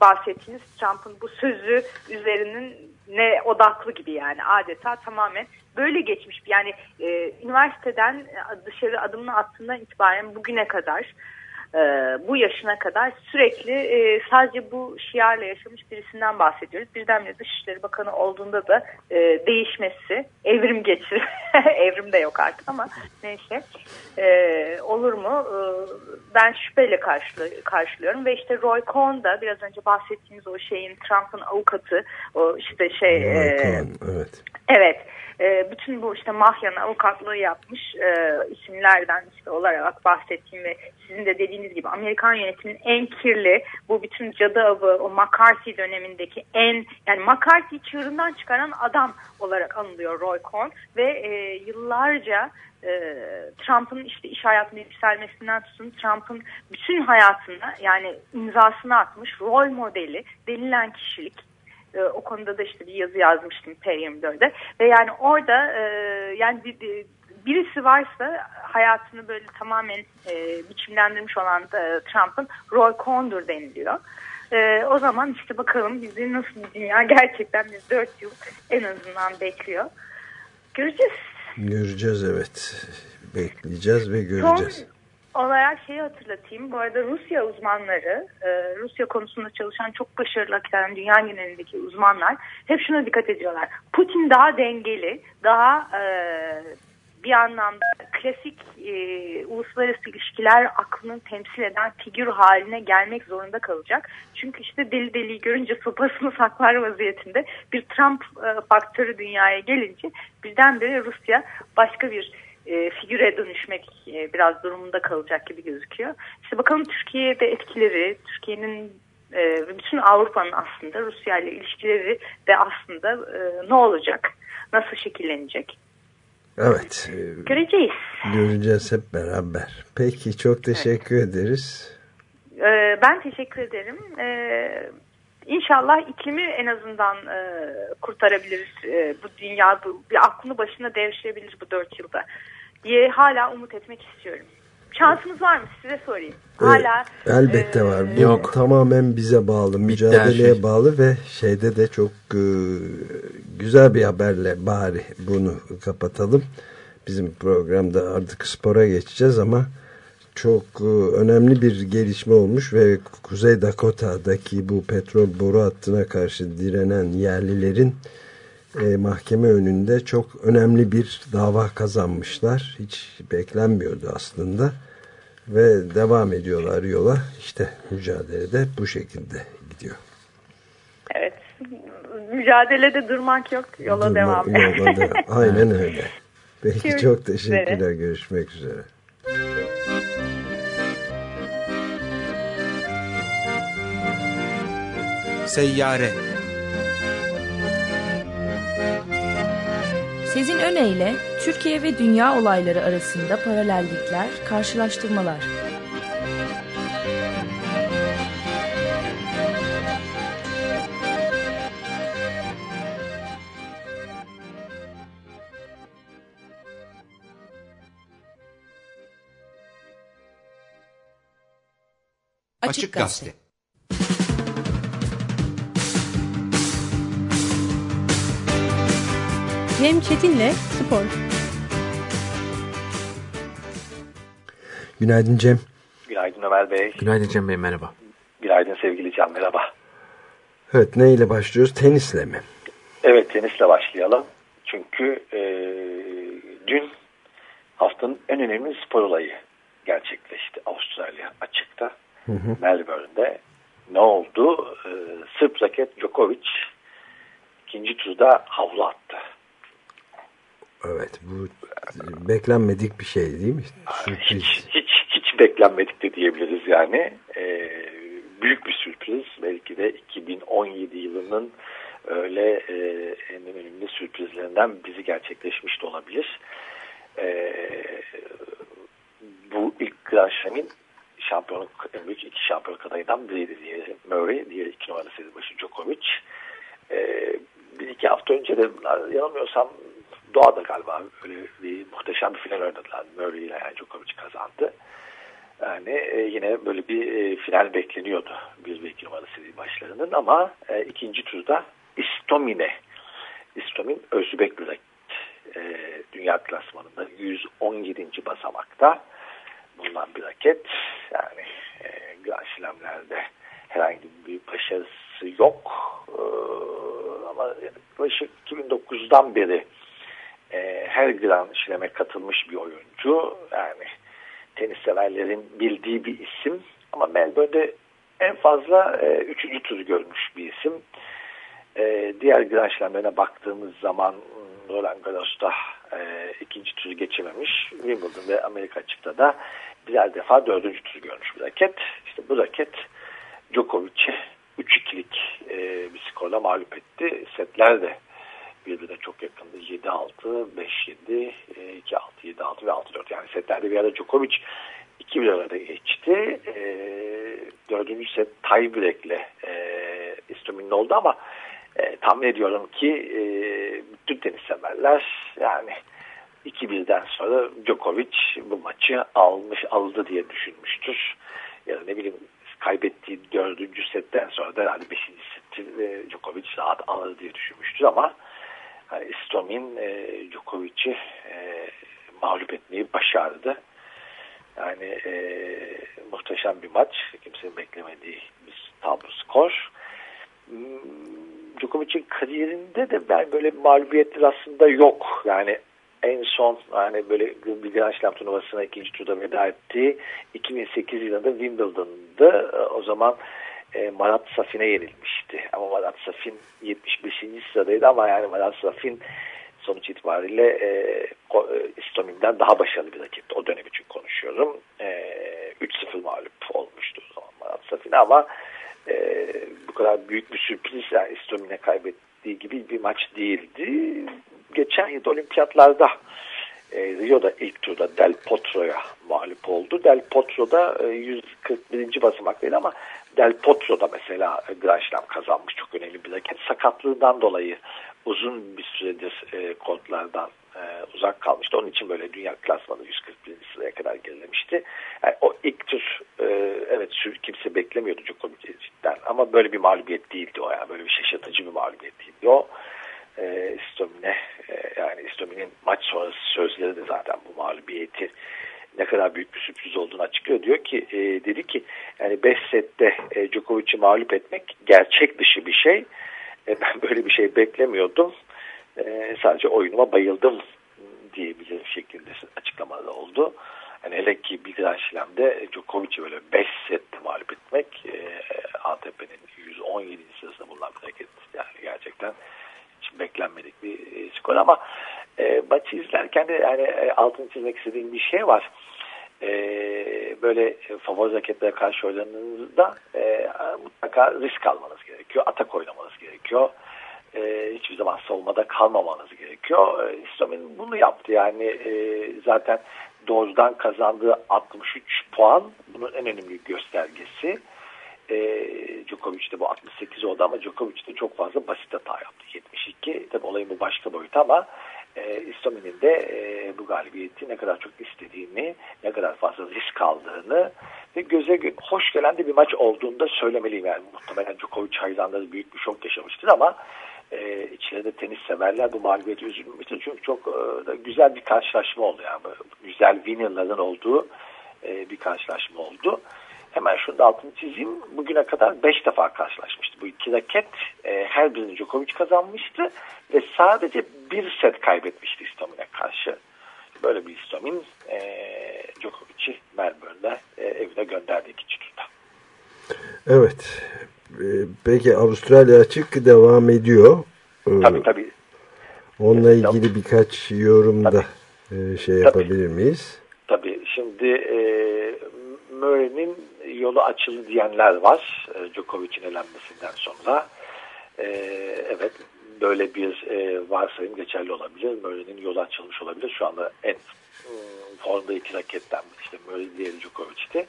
bahsettiğiniz Trump'ın bu sözü üzerinin ne odaklı gibi yani adeta tamamen böyle geçmiş. Yani e, üniversiteden dışarı adımını attığından itibaren bugüne kadar e, bu yaşına kadar sürekli e, sadece bu şiarla yaşamış birisinden bahsediyoruz. Birdenbire Dışişleri Bakanı olduğunda da e, değişmesi, evrim geçir, evrim de yok artık ama neyse e, olur mu? E, ben şüpheyle karşılı, karşılıyorum ve işte Roy Cohn da biraz önce bahsettiğimiz o şeyin Trump'ın avukatı, o işte şey Roy e, Cohn, evet. Evet. E, bütün bu işte mafyanın avukatlığı yapmış e, isimlerden işte olarak bahsettiğim ve sizin de dediğiniz gibi Amerikan yönetiminin en kirli bu bütün cadı avı o McCarthy dönemindeki en yani McCarthy çığırından çıkaran adam olarak anılıyor Roy Cohn ve e, yıllarca e, Trump'ın işte iş hayatına yükselmesinden tutun Trump'ın bütün hayatında yani imzasını atmış rol modeli denilen kişilik e, o konuda da işte bir yazı yazmıştım P24'de ve yani orada e, yani bir- bir- birisi varsa hayatını böyle tamamen e, biçimlendirmiş olan da Trump'ın Roy Cohn'dur deniliyor. E, o zaman işte bakalım bizi nasıl bir dünya gerçekten biz 4 yıl en azından bekliyor. Göreceğiz. Göreceğiz evet. Bekleyeceğiz ve Son göreceğiz. Olarak şeyi hatırlatayım. Bu arada Rusya uzmanları, e, Rusya konusunda çalışan çok başarılı hakikaten dünya genelindeki uzmanlar hep şuna dikkat ediyorlar. Putin daha dengeli, daha e, bir anlamda klasik e, uluslararası ilişkiler aklını temsil eden figür haline gelmek zorunda kalacak. Çünkü işte deli deliyi görünce sopasını saklar vaziyetinde bir Trump faktörü dünyaya gelince birdenbire Rusya başka bir e, figüre dönüşmek e, biraz durumunda kalacak gibi gözüküyor. İşte bakalım Türkiye'de etkileri, Türkiye'nin e, ve bütün Avrupa'nın aslında Rusya ile ilişkileri de aslında e, ne olacak, nasıl şekillenecek Evet. göreceğiz. Göreceğiz hep beraber. Peki çok teşekkür ederiz. E, ben teşekkür ederim. E, İnşallah iklimi en azından e, kurtarabiliriz. E, bu dünya bu, bir aklını başına devşirebilir bu dört yılda diye hala umut etmek istiyorum. Şansımız var mı size sorayım. Hala Evet, elbette e, var. Bu Yok. tamamen bize bağlı, mücadeleye şey. bağlı ve şeyde de çok e, güzel bir haberle bari bunu kapatalım. Bizim programda artık spora geçeceğiz ama çok e, önemli bir gelişme olmuş ve Kuzey Dakota'daki bu petrol boru hattına karşı direnen yerlilerin e, mahkeme önünde çok önemli bir dava kazanmışlar. Hiç beklenmiyordu aslında. Ve devam ediyorlar yola. İşte mücadelede bu şekilde gidiyor. Evet. Mücadelede durmak yok. Yola Durma- devam. yola devam. Aynen öyle. Peki Görüşmek çok teşekkürler. üzere. Görüşmek üzere. Seyyare Sezin Öne Türkiye ve dünya olayları arasında paralellikler, karşılaştırmalar. Açık Gazete. Cem Çetin'le Spor. Günaydın Cem. Günaydın Ömer Bey. Günaydın Cem Bey merhaba. Günaydın sevgili Can merhaba. Evet neyle başlıyoruz? Tenisle mi? Evet tenisle başlayalım. Çünkü e, dün haftanın en önemli spor olayı gerçekleşti Avustralya açıkta. Hı hı. Melbourne'de. Ne oldu? E, Sırp raket Djokovic ikinci turda havlu attı. Evet bu beklenmedik bir şey değil mi? Sürpriz. Hiç, hiç, hiç beklenmedik de diyebiliriz yani. Ee, büyük bir sürpriz. Belki de 2017 yılının öyle e, en önemli sürprizlerinden bizi gerçekleşmiş de olabilir. Ee, bu ilk Grand Slam'in şampiyonluk, en büyük iki şampiyonluk adayından biriydi diye Murray, diğer iki numaralı seri başı Djokovic. Ee, bir iki hafta önce de yanılmıyorsam Doğa'da galiba öyle bir muhteşem bir final oynadılar. Murray ile yani Djokovic kazandı. Yani e, yine böyle bir e, final bekleniyordu bir ve iki numaralı seri başlarının ama e, ikinci turda İstomine İstomin Özbek bir e, dünya klasmanında 117. basamakta bulunan bir raket. Yani e, Grand herhangi bir başarısı yok. E, ama yaklaşık 2009'dan beri e, her Grand Slam'e katılmış bir oyuncu. Yani tenis severlerin bildiği bir isim. Ama Melbourne'de en fazla e, üçüncü turu görmüş bir isim. E, diğer Grand Slam'lerine baktığımız zaman Roland Garros'ta e, ikinci turu geçememiş. Wimbledon ve Amerika açıkta da birer defa dördüncü turu görmüş bir raket. İşte bu raket Djokovic'i 3-2'lik e, bir skorla mağlup etti. Setler de birbirine çok yakındı. 7-6, 5-7, 2-6, 7-6 ve 6-4. Yani setlerde bir arada Djokovic 2-1 arada geçti. E, dördüncü set tiebreak'le e, İstomin'in oldu ama e, tahmin ediyorum ki e, bütün tenis severler yani 2-1'den sonra Djokovic bu maçı almış aldı diye düşünmüştür. Ya da ne bileyim kaybettiği dördüncü setten sonra da herhalde beşinci seti e, Djokovic rahat alır diye düşünmüştür ama yani Istomin e, Djokovic'i e, mağlup etmeyi başardı. Yani e, muhteşem bir maç. Kimsenin beklemediği bir tablo skor. Hmm, Djokovic'in kariyerinde de ben böyle mağlubiyetler aslında yok. Yani en son yani böyle bir Grand Slam turnuvasına ikinci turda veda etti. 2008 yılında Wimbledon'da o zaman e, Marat Safin'e yenilmişti. Ama Marat Safin 75. sıradaydı ama yani Marat Safin sonuç itibariyle e, e, İslamim'den daha başarılı bir raketti. O dönem için konuşuyorum. E, 3-0 mağlup olmuştu o zaman Marat Safin ama e, bu kadar büyük bir sürpriz yani İslamim'e kaybettiği gibi bir maç değildi. Geçen yıl olimpiyatlarda e, Rio'da ilk turda Del Potro'ya mağlup oldu. Del Potro'da e, 141. basamaktaydı ama Del Potro'da mesela Grand Slam kazanmış çok önemli bir raket. Sakatlığından dolayı uzun bir süredir e, kodlardan e, uzak kalmıştı. Onun için böyle dünya klasmanı 141. sıraya kadar gerilemişti. Yani o ilk tur e, evet kimse beklemiyordu Djokovic'i cidden ama böyle bir mağlubiyet değildi o yani böyle bir şaşırtıcı bir mağlubiyet değildi o. E, İstomine e, yani İstomine'in maç sonrası sözleri de zaten bu mağlubiyeti ne kadar büyük bir sürpriz olduğunu açıklıyor. Diyor ki e, dedi ki yani 5 sette e, Djokovic'i mağlup etmek gerçek dışı bir şey. E, ben böyle bir şey beklemiyordum. E, sadece oyunuma bayıldım diyebilir şeklinde açıklamalar oldu. Yani hele ki bir Grand Slam'de Djokovic'i böyle 5 sette mağlup etmek e, ATP'nin 117. sırasında bulunan bir hareket. Yani gerçekten beklenmedik bir e, skor ama e, maçı izlerken de yani e, altını çizmek istediğim bir şey var. E, böyle favori raketlere karşı oynadığınızda e, mutlaka risk almanız gerekiyor. Atak oynamanız gerekiyor. e, hiçbir zaman savunmada kalmamanız gerekiyor. E, İstomin bunu yaptı yani e, zaten doğrudan kazandığı 63 puan bunun en önemli göstergesi. E, Djokovic de bu 68 oldu ama Djokovic de çok fazla basit hata yaptı. 72 tabi olayın bu başka boyutu ama e, İstomin'in de e, bu galibiyeti ne kadar çok istediğini, ne kadar fazla risk aldığını ve göze hoş gelen de bir maç olduğunu da söylemeliyim. Yani muhtemelen Djokovic hayranları büyük bir şok yaşamıştır ama e, içeride tenis severler bu mağlubiyeti üzülmüştür. Çünkü çok e, güzel bir karşılaşma oldu. Yani güzel winnerların olduğu e, bir karşılaşma oldu. Hemen şunu da altını çizeyim. Bugüne kadar 5 defa karşılaşmıştı. Bu iki raket e, her birini Djokovic kazanmıştı ve sadece bir set kaybetmişti İstomin'e karşı. Böyle bir İstomin e, Djokovic'i Melbourne'de e, evine gönderdi ikinci turda. Evet. E, peki Avustralya açık devam ediyor. E, tabii tabii. Onunla ilgili birkaç yorumda tabii. şey yapabilir miyiz? Tabii. Şimdi e, Murray'nin yolu açıldı diyenler var. E, Djokovic'in elenmesinden sonra. E, evet böyle bir e, varsayım geçerli olabilir. Murray'nin yolu açılmış olabilir. Şu anda en e, formda iki raketten işte Murray diğeri Djokovic'ti.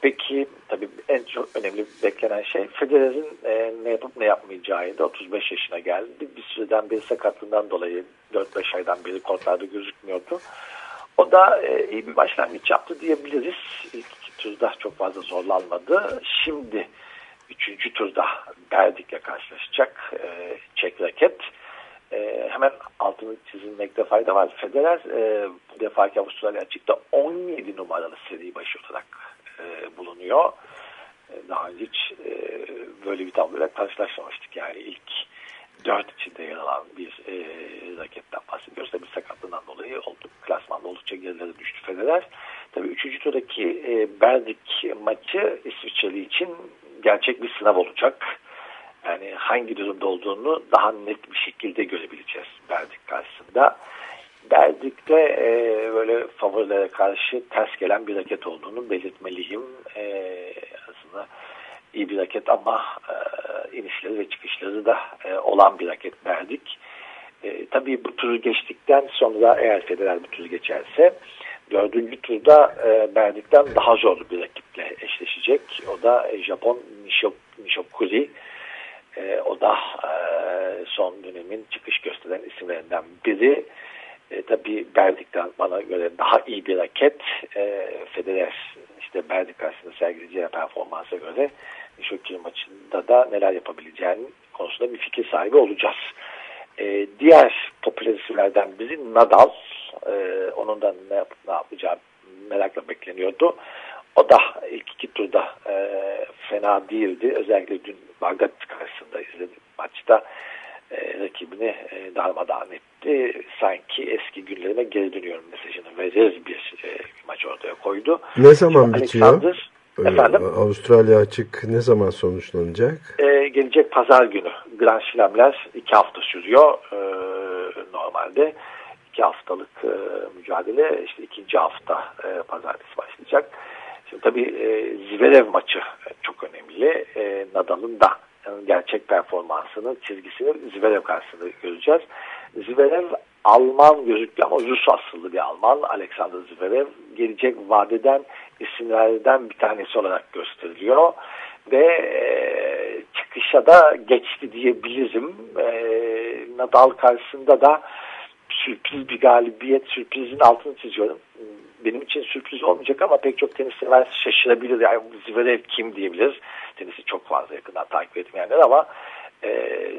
Peki tabii en çok önemli beklenen şey Federer'in e, ne yapıp ne yapmayacağıydı. 35 yaşına geldi. Bir süreden bir sakatlığından dolayı 4-5 aydan beri kortlarda gözükmüyordu. O da e, iyi bir başlangıç yaptı diyebiliriz. İlk turda çok fazla zorlanmadı. Şimdi üçüncü turda Berdik'le karşılaşacak e, Çek raket. E, hemen altını çizilmekte fayda var. Federer e, bu defaki Avustralya açıkta 17 numaralı seri başı olarak e, bulunuyor. E, daha önce hiç e, böyle bir tabloyla karşılaşmamıştık. Yani ilk dört içinde yer alan bir e, raketten bahsediyoruz. Tabii sakatlığından dolayı oldu, klasmanda oldukça gerilere düştü Federer. Tabii üçüncü turdaki e, Berdik maçı İsviçreli için gerçek bir sınav olacak. Yani hangi durumda olduğunu daha net bir şekilde görebileceğiz Berdik karşısında. Berdik'te e, böyle favorilere karşı ters gelen bir raket olduğunu belirtmeliyim. E, aslında iyi bir raket ama e, inişleri ve çıkışları da e, olan bir raket Berdik. E, tabii bu turu geçtikten sonra eğer Federer bu turu geçerse dördüncü turda e, Berdik'ten daha zor bir rakiple eşleşecek. O da e, Japon Nishok, Nishokuri. E, o da e, son dönemin çıkış gösteren isimlerinden biri. E, tabii Berdik'ten bana göre daha iyi bir raket. E, Federer işte Berdik karşısında sergileyeceği performansa göre Nishokuri maçında da neler yapabileceğini konusunda bir fikir sahibi olacağız. E, diğer popüler isimlerden biri Nadal. E, onun da ne, yap, ne yapacağı merakla bekleniyordu. O da ilk iki turda e, fena değildi. Özellikle dün Bagdat karşısında izledim maçta e, rakibini e, darmadağın etti. Sanki eski günlerime geri dönüyorum mesajını verir bir e, maç ortaya koydu. Ne zaman Şimdi bitiyor? Alexander, Efendim? Avustralya açık ne zaman sonuçlanacak? Ee, gelecek pazar günü. Grand Slam'ler iki hafta sürüyor ee, normalde. iki haftalık e, mücadele işte ikinci hafta e, pazartesi başlayacak. Şimdi tabii e, Zverev maçı çok önemli. E, Nadal'ın da yani gerçek performansını, çizgisini Zverev karşısında göreceğiz. Zverev Alman gözüküyor ama Rus asıllı bir Alman. Alexander Zverev gelecek vadeden isimlerden bir tanesi olarak gösteriliyor. Ve e, çıkışa da geçti diyebilirim. E, Nadal karşısında da sürpriz bir galibiyet, sürprizin altını çiziyorum. Benim için sürpriz olmayacak ama pek çok tenis sever şaşırabilir. Yani Zverev kim diyebilir. Tenisi çok fazla yakından takip etmeyenler ama e,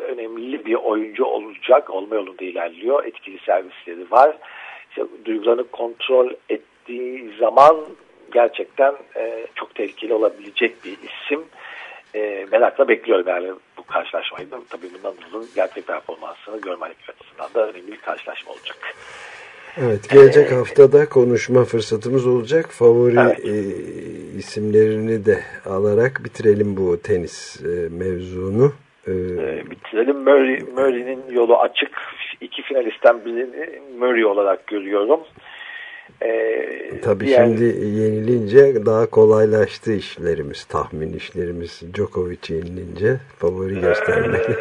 önemli bir oyuncu olacak. Olma yolunda ilerliyor. Etkili servisleri var. Duygularını kontrol ettiği zaman gerçekten e, çok tehlikeli olabilecek bir isim. E, merakla bekliyorum yani bu karşılaşmayı da. Tabii bundan dolayı gerçek performansını görmek açısından da önemli bir karşılaşma olacak. Evet, gelecek ee, haftada konuşma fırsatımız olacak. Favori evet. e, isimlerini de alarak bitirelim bu tenis e, mevzunu. Ee, e, bitirelim. Murray, Murray'nin yolu açık. İki finalistten birini Murray olarak görüyorum. Ee, Tabii diğer... şimdi yenilince daha kolaylaştı işlerimiz, tahmin işlerimiz. Djokovic yenilince favori göstermek. Ee,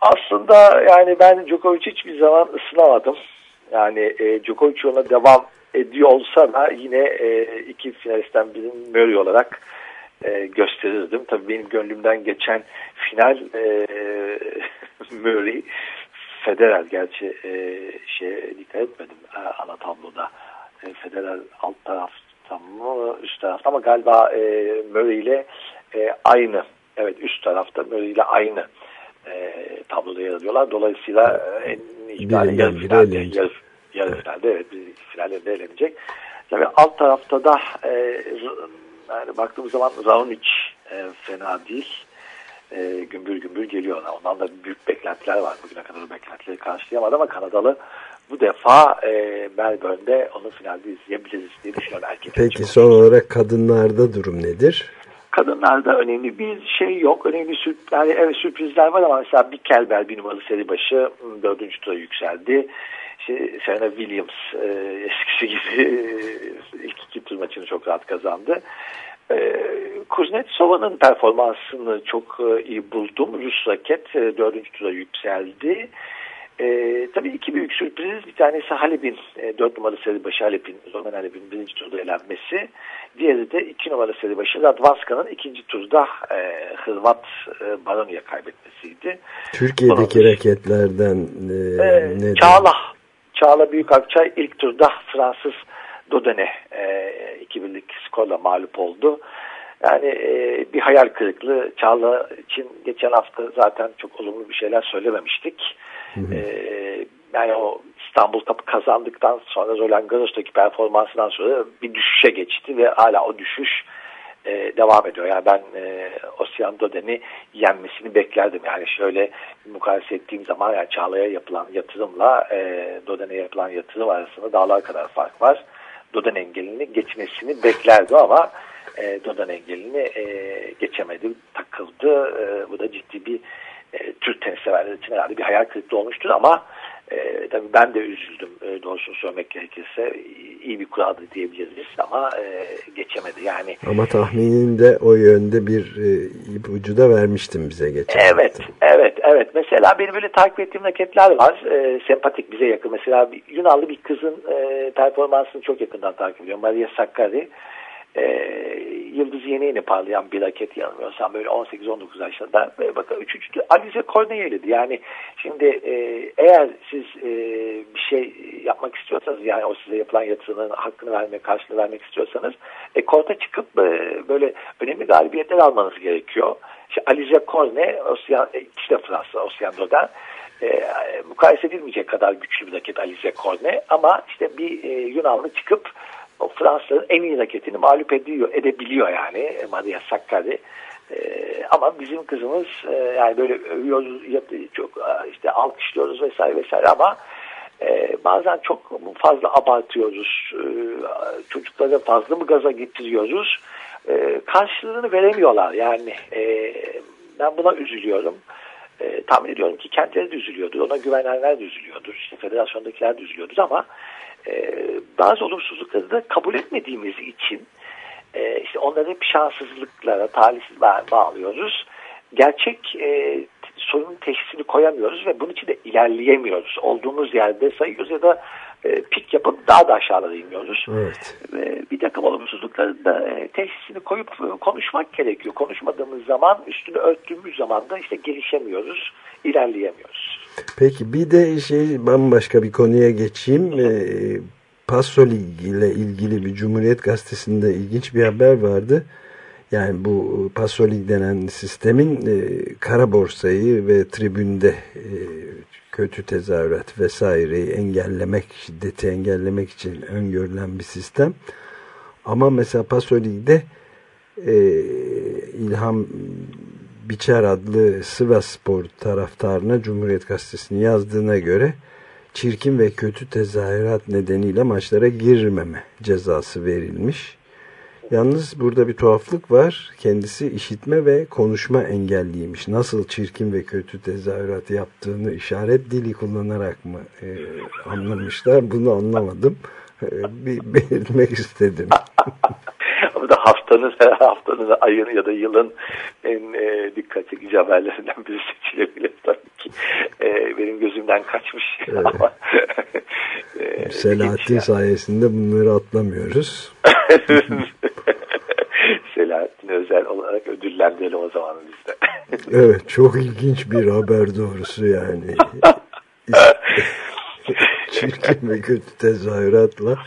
aslında aslında yani ben Djokovic hiçbir zaman ısınamadım. Yani e, Djokovic yoluna devam ediyor olsa da yine e, iki finalistten birinin Murray olarak e, gösterirdim. Tabii benim gönlümden geçen final e, Murray Federer gerçi e, şeye dikkat etmedim e, ana tabloda. E, Federer alt tarafta mı üst tarafta ama galiba e, Murray ile e, aynı. Evet üst tarafta Murray ile aynı e, tabloda yer alıyorlar. Dolayısıyla en yani yarı finalde, yarı, yarı finalde evet finalde eğlenecek. Tabii alt tarafta da e, yani baktığımız zaman Raonic e, fena değil. E, gümbür gümbür geliyor. Ondan da büyük beklentiler var. Bugüne kadar beklentileri karşılayamadı ama Kanadalı bu defa e, Melbourne'de onu finalde izleyebiliriz diye düşünüyorum. Erkek Peki son olarak kadınlarda durum nedir? Kadınlarda önemli bir şey yok. Önemli sürp yani evet, sürprizler var ama mesela bir Kelber bir numaralı seri başı dördüncü tura yükseldi. İşte Serena Williams e, eskisi gibi e, ilk iki tur maçını çok rahat kazandı. E, Kuznetsova'nın performansını çok e, iyi buldum. Rus raket e, dördüncü tura yükseldi. E, tabii iki büyük sürpriz. Bir tanesi Halep'in e, 4 numaralı seri başı Halep'in, Roman Halep'in birinci turda elenmesi. Diğeri de 2 numaralı seri başı Radvanska'nın ikinci turda e, Hırvat e, Baroni'ye kaybetmesiydi. Türkiye'deki Onun, raketlerden e, e, neden? Çağla. Çağla Büyük Akçay ilk turda Fransız Dodene e, 2-1'lik skorla mağlup oldu. Yani e, bir hayal kırıklığı. Çağla için geçen hafta zaten çok olumlu bir şeyler söylememiştik. Hı. E, yani o İstanbul Cup kazandıktan sonra Roland Garros'taki performansından sonra bir düşüşe geçti ve hala o düşüş e, devam ediyor. Yani ben e, Ocean Doden'i yenmesini beklerdim. Yani şöyle mukayese ettiğim zaman yani Çağla'ya yapılan yatırımla e, Doden'e yapılan yatırım arasında dağlar kadar fark var. Doden engelini geçmesini beklerdim ama e, Doden engelini e, geçemedi, takıldı. E, bu da ciddi bir e, Türk tenis severler için herhalde bir hayal kırıklığı olmuştur ama e, tabii ben de üzüldüm e, doğrusunu söylemek gerekirse iyi bir kuraldı diyebiliriz ama e, geçemedi yani. Ama tahmininde o yönde bir e, ipucu da vermiştim bize geçen Evet, hafta. evet, evet. Mesela benim böyle takip ettiğim raketler var. E, sempatik bize yakın. Mesela bir, Yunanlı bir kızın e, performansını çok yakından takip ediyorum. Maria Sakkari e, yıldız yeni yeni parlayan bir raket yanılmıyorsam böyle 18-19 yaşlarında ve bakın üçüncü Alize Cornelia'ydı. Yani şimdi e, eğer siz e, bir şey yapmak istiyorsanız yani o size yapılan yatırımın hakkını vermek, karşılığını vermek istiyorsanız e, korta çıkıp e, böyle önemli galibiyetler almanız gerekiyor. İşte Alize Corne, Osyan, e, işte Fransa, Osyando'dan e, mukayese edilmeyecek kadar güçlü bir raket Alize Corne ama işte bir e, Yunanlı çıkıp Fransa'nın en iyi raketini mağlup ediyor, edebiliyor yani Maria Sakkari. Ee, ama bizim kızımız e, yani böyle övüyoruz, çok e, işte alkışlıyoruz vesaire vesaire ama e, bazen çok fazla abartıyoruz. E, çocuklara fazla mı gaza getiriyoruz? E, karşılığını veremiyorlar yani. E, ben buna üzülüyorum. E, tahmin ediyorum ki kendileri de üzülüyordur. Ona güvenenler de üzülüyordur. İşte federasyondakiler de üzülüyordur ama e, bazı olumsuzlukları da kabul etmediğimiz için e, işte onları hep şanssızlıklara, talihsizliğe bağlıyoruz. Gerçek e, sorunun teşhisini koyamıyoruz ve bunun için de ilerleyemiyoruz. Olduğumuz yerde sayıyoruz ya da e, pik yapıp daha da aşağılara iniyoruz. Evet. E, bir takım olumsuzlukların da e, teşhisini koyup e, konuşmak gerekiyor. Konuşmadığımız zaman, üstünü örttüğümüz zaman da işte gelişemiyoruz, ilerleyemiyoruz. Peki bir de şey bambaşka bir konuya geçeyim. E, ile ilgili bir Cumhuriyet Gazetesi'nde ilginç bir haber vardı. Yani bu Passoli denen sistemin e, kara borsayı ve tribünde e, kötü tezahürat vesaireyi engellemek, şiddeti engellemek için öngörülen bir sistem. Ama mesela Pasoli'de e, İlham Biçer adlı Sivas Spor taraftarına Cumhuriyet Gazetesi'nin yazdığına göre çirkin ve kötü tezahürat nedeniyle maçlara girmeme cezası verilmiş. Yalnız burada bir tuhaflık var. Kendisi işitme ve konuşma engelliymiş. Nasıl çirkin ve kötü tezahürat yaptığını işaret dili kullanarak mı e, anlamışlar? Bunu anlamadım. E, bir belirtmek istedim. da haftanın haftanın ayın ya da yılın en e, dikkat çekici haberlerinden biri seçilebilir tabii ki. E, benim gözümden kaçmış Evet. ama e, Selahattin ilginç sayesinde bunları atlamıyoruz. yani. Selahattin özel olarak ödüllendirelim o zaman biz de. Evet çok ilginç bir haber doğrusu yani. Çirkin ve kötü tezahüratla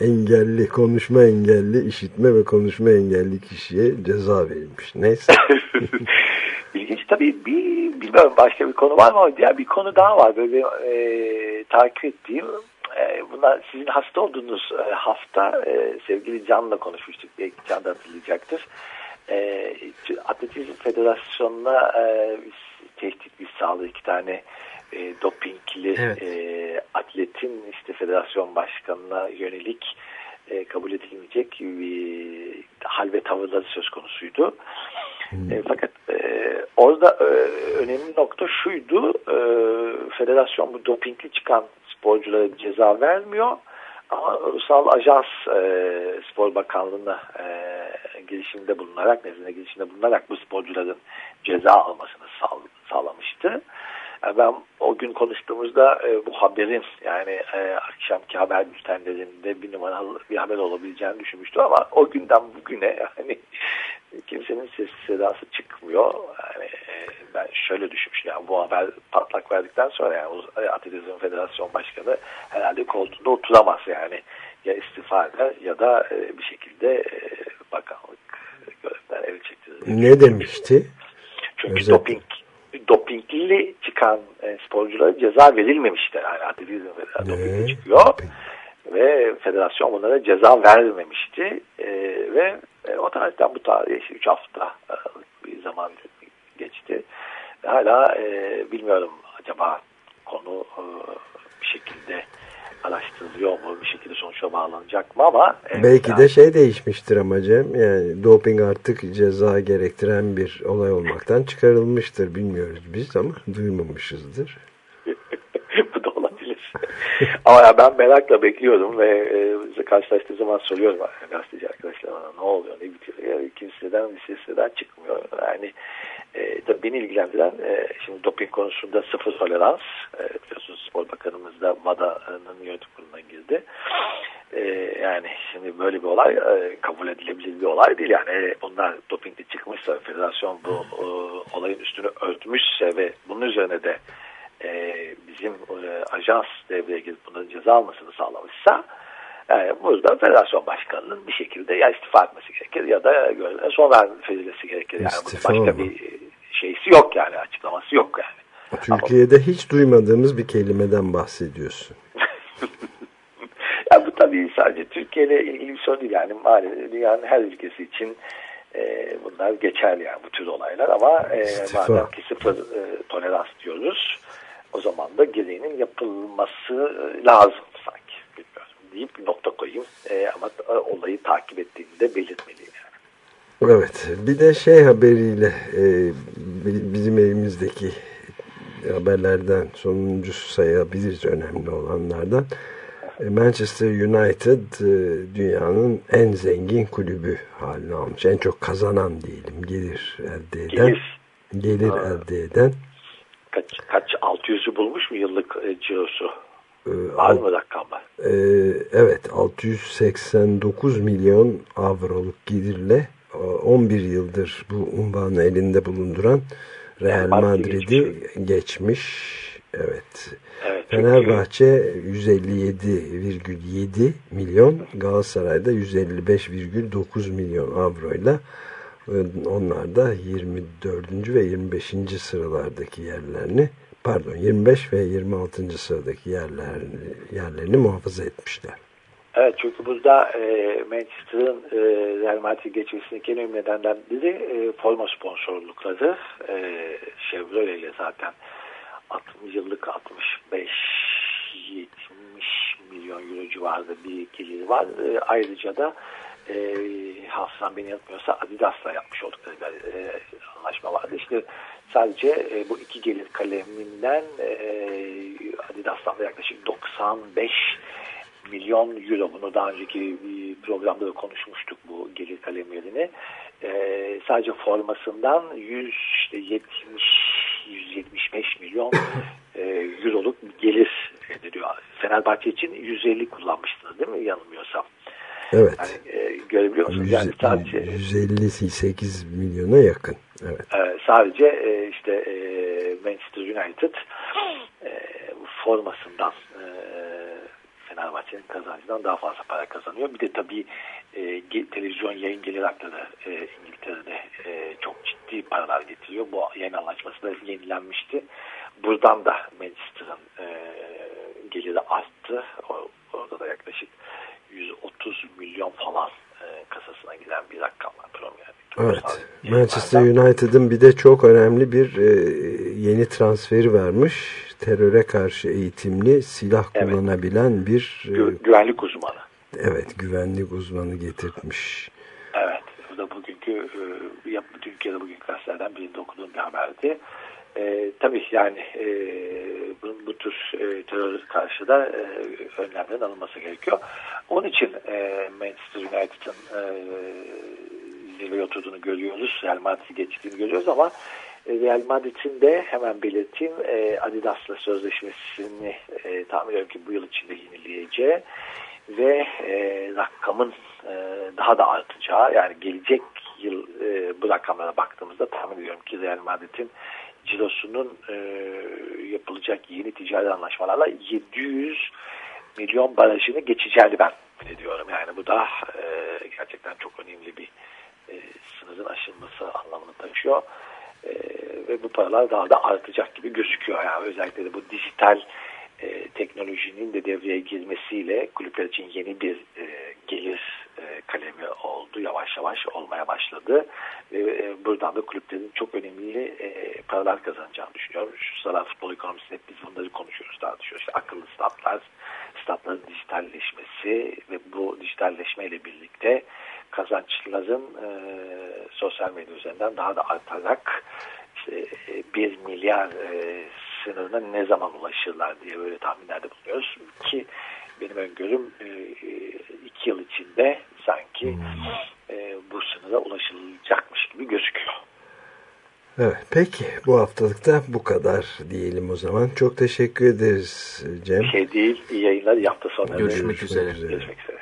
engelli, konuşma engelli, işitme ve konuşma engelli kişiye ceza verilmiş. Neyse. İlginç tabii bir bilmiyorum başka bir konu var mı diğer bir konu daha var böyle e, takip ettiğim. E, bunlar sizin hasta olduğunuz e, hafta e, sevgili Can'la konuşmuştuk. Belki Can da hatırlayacaktır. E, Atletizm Federasyonu'na e, tehdit biz sağladı iki tane e, dopingli Evet. e, atletin işte federasyon başkanına yönelik e, kabul edilmeyecek bir hal ve tavırları söz konusuydu. E, fakat e, orada e, önemli nokta şuydu. E, federasyon bu dopingli çıkan sporculara ceza vermiyor. Ama Ulusal Ajans e, Spor Bakanlığı'na e, girişimde bulunarak, nezdinde girişimde bulunarak bu sporcuların ceza almasını sağ, sağlamıştı. Yani ben o gün konuştuğumuzda e, bu haberin yani e, akşamki haber bültenlerinde bir numaralı bir haber olabileceğini düşünmüştüm ama o günden bugüne yani kimsenin sesi sedası çıkmıyor. Yani e, ben şöyle düşünmüştüm yani bu haber patlak verdikten sonra yani e, Atletizm Federasyon Başkanı herhalde koltuğunda oturamaz yani ya istifa eder ya da e, bir şekilde e, bakanlık görevden el çektirir. Ne demişti? Çünkü Özellikle. doping dopingli çıkan e, sporculara ceza verilmemişti. Yani atletizm dopingli çıkıyor ve federasyon bunlara ceza vermemişti. E, ve e, o tarihten bu tarihe işte 3 hafta e, bir zaman geçti. Hala e, bilmiyorum acaba konu e, bir şekilde araştırılıyor mu, bir şekilde sonuçta bağlanacak mı ama e, Belki yani- de şey değişmiştir ama Cem. Yani doping artık ceza gerektiren bir olay olmaktan çıkarılmıştır. Bilmiyoruz biz ama duymamışızdır. Bu da olabilir. Ama ya ben merakla bekliyorum ve e, karşılaştığı zaman soruyorum gazeteci arkadaşlar bana ne oluyor ne bitiyor. Yani kimseden bir seslerden çıkmıyor. Yani e, tabii beni ilgilendiren e, şimdi doping konusunda sıfır tolerans. E, biliyorsunuz Spor Bakanımız da WADA'nın yönetim kuruluna girdi. E, yani şimdi böyle bir olay e, kabul edilebilir bir olay değil. Yani e, bunlar dopingli çıkmışsa federasyon bu e, olayın üstünü örtmüşse ve bunun üzerine de e, bizim e, ajans devreye girip bunların ceza almasını sağlamışsa yani burada federasyon başkanının bir şekilde ya istifa etmesi gerekir ya da son vermesi gerekir. Yani başka mı? bir e, şeysi yok yani açıklaması yok yani. Türkiye'de hiç duymadığımız bir kelimeden bahsediyorsun. ya bu tabii sadece Türkiye ile ilgili bir sorun değil yani maalesef dünyanın her ülkesi için e, bunlar geçerli yani bu tür olaylar ama e, İstifa. madem ki sıfır e, tolerans diyoruz o zaman da gereğinin yapılması lazım deyip bir nokta koyayım E, ama olayı takip ettiğini de belirtmeliyim yani. Evet. Bir de şey haberiyle e, bi- bizim elimizdeki haberlerden sonuncusu sayabiliriz önemli olanlardan. E, Manchester United e, dünyanın en zengin kulübü haline almış. En çok kazanan diyelim. Gelir elde eden. Gelir. Gelir Ha. elde eden. Kaç, kaç 600'ü bulmuş mu yıllık e, cirosu? E, Var mı rakamlar? e, evet 689 milyon avroluk gelirle e, 11 yıldır bu unvanı elinde bulunduran Real Madrid'i geçmiş. Evet. Evet, Fenerbahçe 157,7 milyon, Galatasaray'da 155,9 milyon avroyla e, onlar da 24. ve 25. sıralardaki yerlerini pardon 25 ve 26. sıradaki yerlerini, yerlerini muhafaza etmişler. Evet çünkü burada e, Manchester'ın e, Real Madrid geçmesindeki en önemli nedenlerden biri e, forma sponsorlukları. E, Chevrolet ile zaten 60 yıllık 65 70 milyon euro civarında bir geliri var. E, ayrıca da e, hafızam beni yanıltmıyorsa Adidas'la yapmış oldukları bir e, anlaşma vardı. İşte sadece e, bu iki gelir kaleminden e, Adidas'tan da yaklaşık 95 milyon euro. Bunu daha önceki bir programda da konuşmuştuk bu gelir kalemlerini. E, sadece formasından 100 işte 70 175 milyon e, euroluk gelir ediliyor. Fenerbahçe için 150 kullanmıştınız değil mi yanılmıyorsam? Evet. Yani, e, görebiliyor musunuz? Yani sadece 158 milyona yakın. Evet. e, sadece e, işte e, Manchester United e, formasından e, Fenerbahçe'nin kazancından daha fazla para kazanıyor. Bir de tabii e, televizyon yayın gelir hakları e, İngiltere'de e, çok ciddi paralar getiriyor. Bu yayın anlaşması da yenilenmişti. Buradan da Manchester'ın e, geliri arttı. O, orada da yaklaşık 130 milyon falan e, kasasına giden bir rakam var. Premier. Evet. Manchester United'ın bir de çok önemli bir e, yeni transferi vermiş. Teröre karşı eğitimli, silah Evet. kullanabilen bir e, Gü- güvenlik uzmanı. evet güvenlik uzmanı getirtmiş. Evet. Bu da bugünkü e, Türkiye'de bugün gazetelerden birinde okuduğum bir haberdi. E, tabii yani e, bu, bu tür e, terör karşı da e, önlemlerin alınması gerekiyor. Onun için e, Manchester United'ın e, zirveye oturduğunu görüyoruz. Real Madrid'i geçtiğini görüyoruz ama e, Real Madrid'in de hemen belirteyim e, Adidas'la sözleşmesini e, tahmin ediyorum ki bu yıl içinde yenileyeceği ve e, rakamın e, daha da artacağı yani gelecek yıl e, bu rakamlara baktığımızda tahmin ediyorum ki Real Madrid'in cirosunun e, yapılacak yeni ticari anlaşmalarla 700 milyon barajını geçeceğini ben ediyorum. Yani bu da e, gerçekten çok önemli bir e, sınırın aşılması anlamını taşıyor. E, ve bu paralar daha da artacak gibi gözüküyor. Yani özellikle de bu dijital e, teknolojinin de devreye girmesiyle kulüpler için yeni bir e, gelir e, kalemi oldu. Yavaş yavaş olmaya başladı. Ve e, buradan da kulüplerin çok önemli e, paralar kazanacağını düşünüyorum. Şu sıralar futbol ekonomisinde biz bunları konuşuyoruz, tartışıyoruz. İşte akıllı statlar, statların dijitalleşmesi ve bu dijitalleşmeyle birlikte kazançların e, sosyal medya üzerinden daha da artarak işte, e, 1 milyar e, sınırına ne zaman ulaşırlar diye böyle tahminlerde bulunuyoruz ki benim öngörüm e, iki yıl içinde sanki e, bu sınıra ulaşılacakmış gibi gözüküyor. Evet, peki bu haftalıkta bu kadar diyelim o zaman. Çok teşekkür ederiz Cem. Bir şey değil. İyi yayınlar. İyi hafta. Görüşmek Görüşmek üzere. üzere. Görüşmek üzere.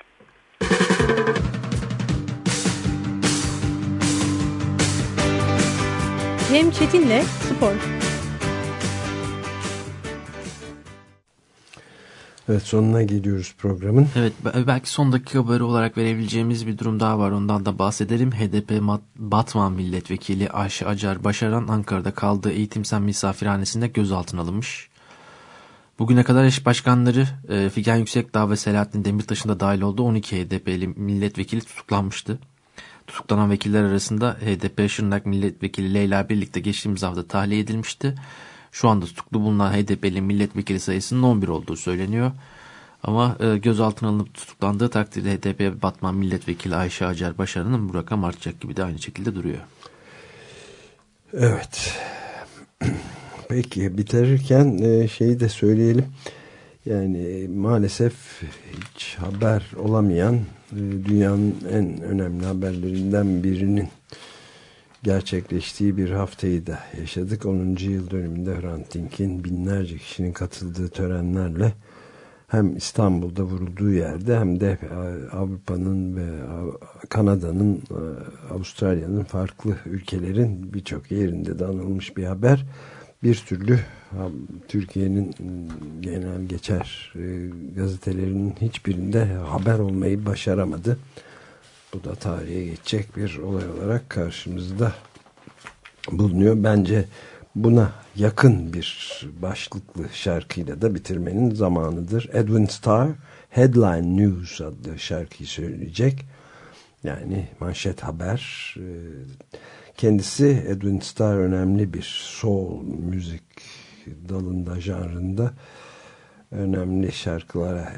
Cem Çetin'le Spor. Evet sonuna geliyoruz programın. Evet be- belki son dakika haberi olarak verebileceğimiz bir durum daha var. Ondan da bahsedelim. HDP Batman Milletvekili Ayşe Acar Başaran Ankara'da kaldığı eğitimsel misafirhanesinde gözaltına alınmış. Bugüne kadar eş başkanları e, Figen Yüksekdağ ve Selahattin Demirtaş'ın da dahil olduğu 12 HDP'li milletvekili tutuklanmıştı. Tutuklanan vekiller arasında HDP Şırnak Milletvekili Leyla birlikte geçtiğimiz hafta tahliye edilmişti. Şu anda tutuklu bulunan HDP'li milletvekili sayısının 11 olduğu söyleniyor. Ama e, gözaltına alınıp tutuklandığı takdirde HDP Batman Milletvekili Ayşe Acar Başaran'ın bu rakam artacak gibi de aynı şekilde duruyor. Evet. Peki bitirirken e, şeyi de söyleyelim. Yani maalesef hiç haber olamayan e, dünyanın en önemli haberlerinden birinin gerçekleştiği bir haftayı da yaşadık. 10. yıl dönümünde Hrant Dink'in binlerce kişinin katıldığı törenlerle hem İstanbul'da vurulduğu yerde hem de e, Avrupa'nın ve Kanada'nın, e, Avustralya'nın farklı ülkelerin birçok yerinde de anılmış bir haber. Bir türlü Türkiye'nin genel geçer e, gazetelerinin hiçbirinde haber olmayı başaramadı. Bu da tarihe geçecek bir olay olarak karşımızda bulunuyor. Bence buna yakın bir başlıklı şarkıyla da bitirmenin zamanıdır. Edwin Starr Headline News adlı şarkıyı söyleyecek. Yani manşet haber. Kendisi Edwin Starr önemli bir soul müzik dalında, janrında önemli şarkılara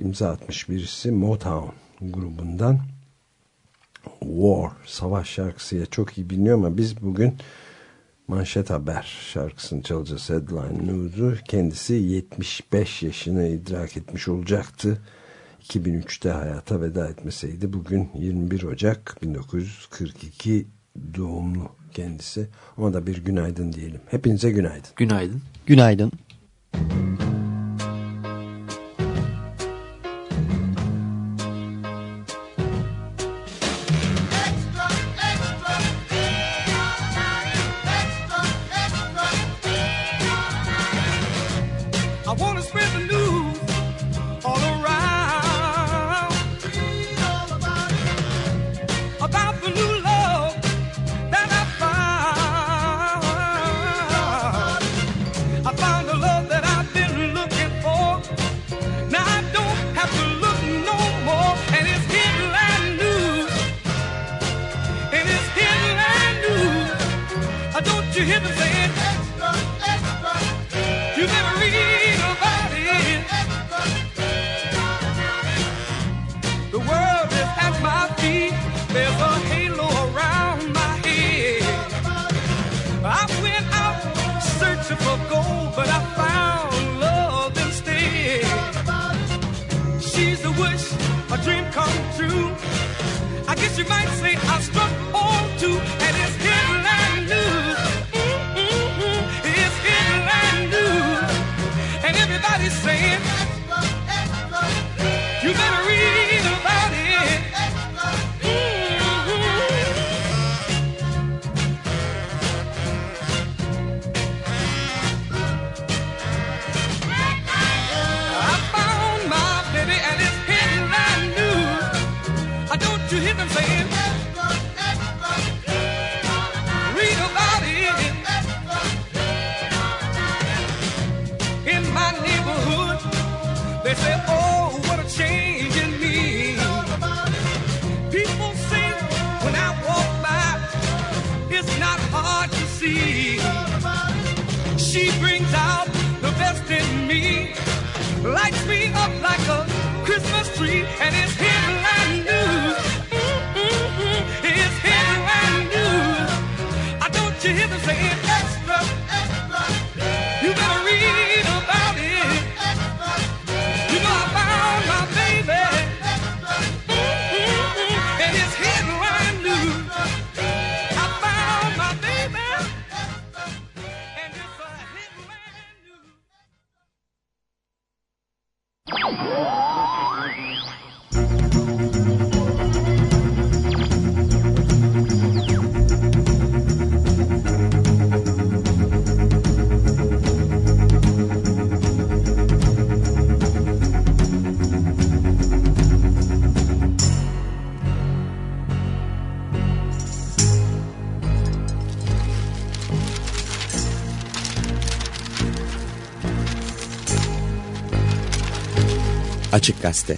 imza atmış birisi. Motown grubundan War, savaş şarkısıya çok iyi biliniyor ama biz bugün manşet haber şarkısını çalacağız Headline News'u. Kendisi 75 yaşını idrak etmiş olacaktı. 2003'te hayata veda etmeseydi bugün 21 Ocak 1942 doğumlu kendisi. Ona da bir günaydın diyelim. Hepinize günaydın. Günaydın. Günaydın. günaydın. Açık Gazete.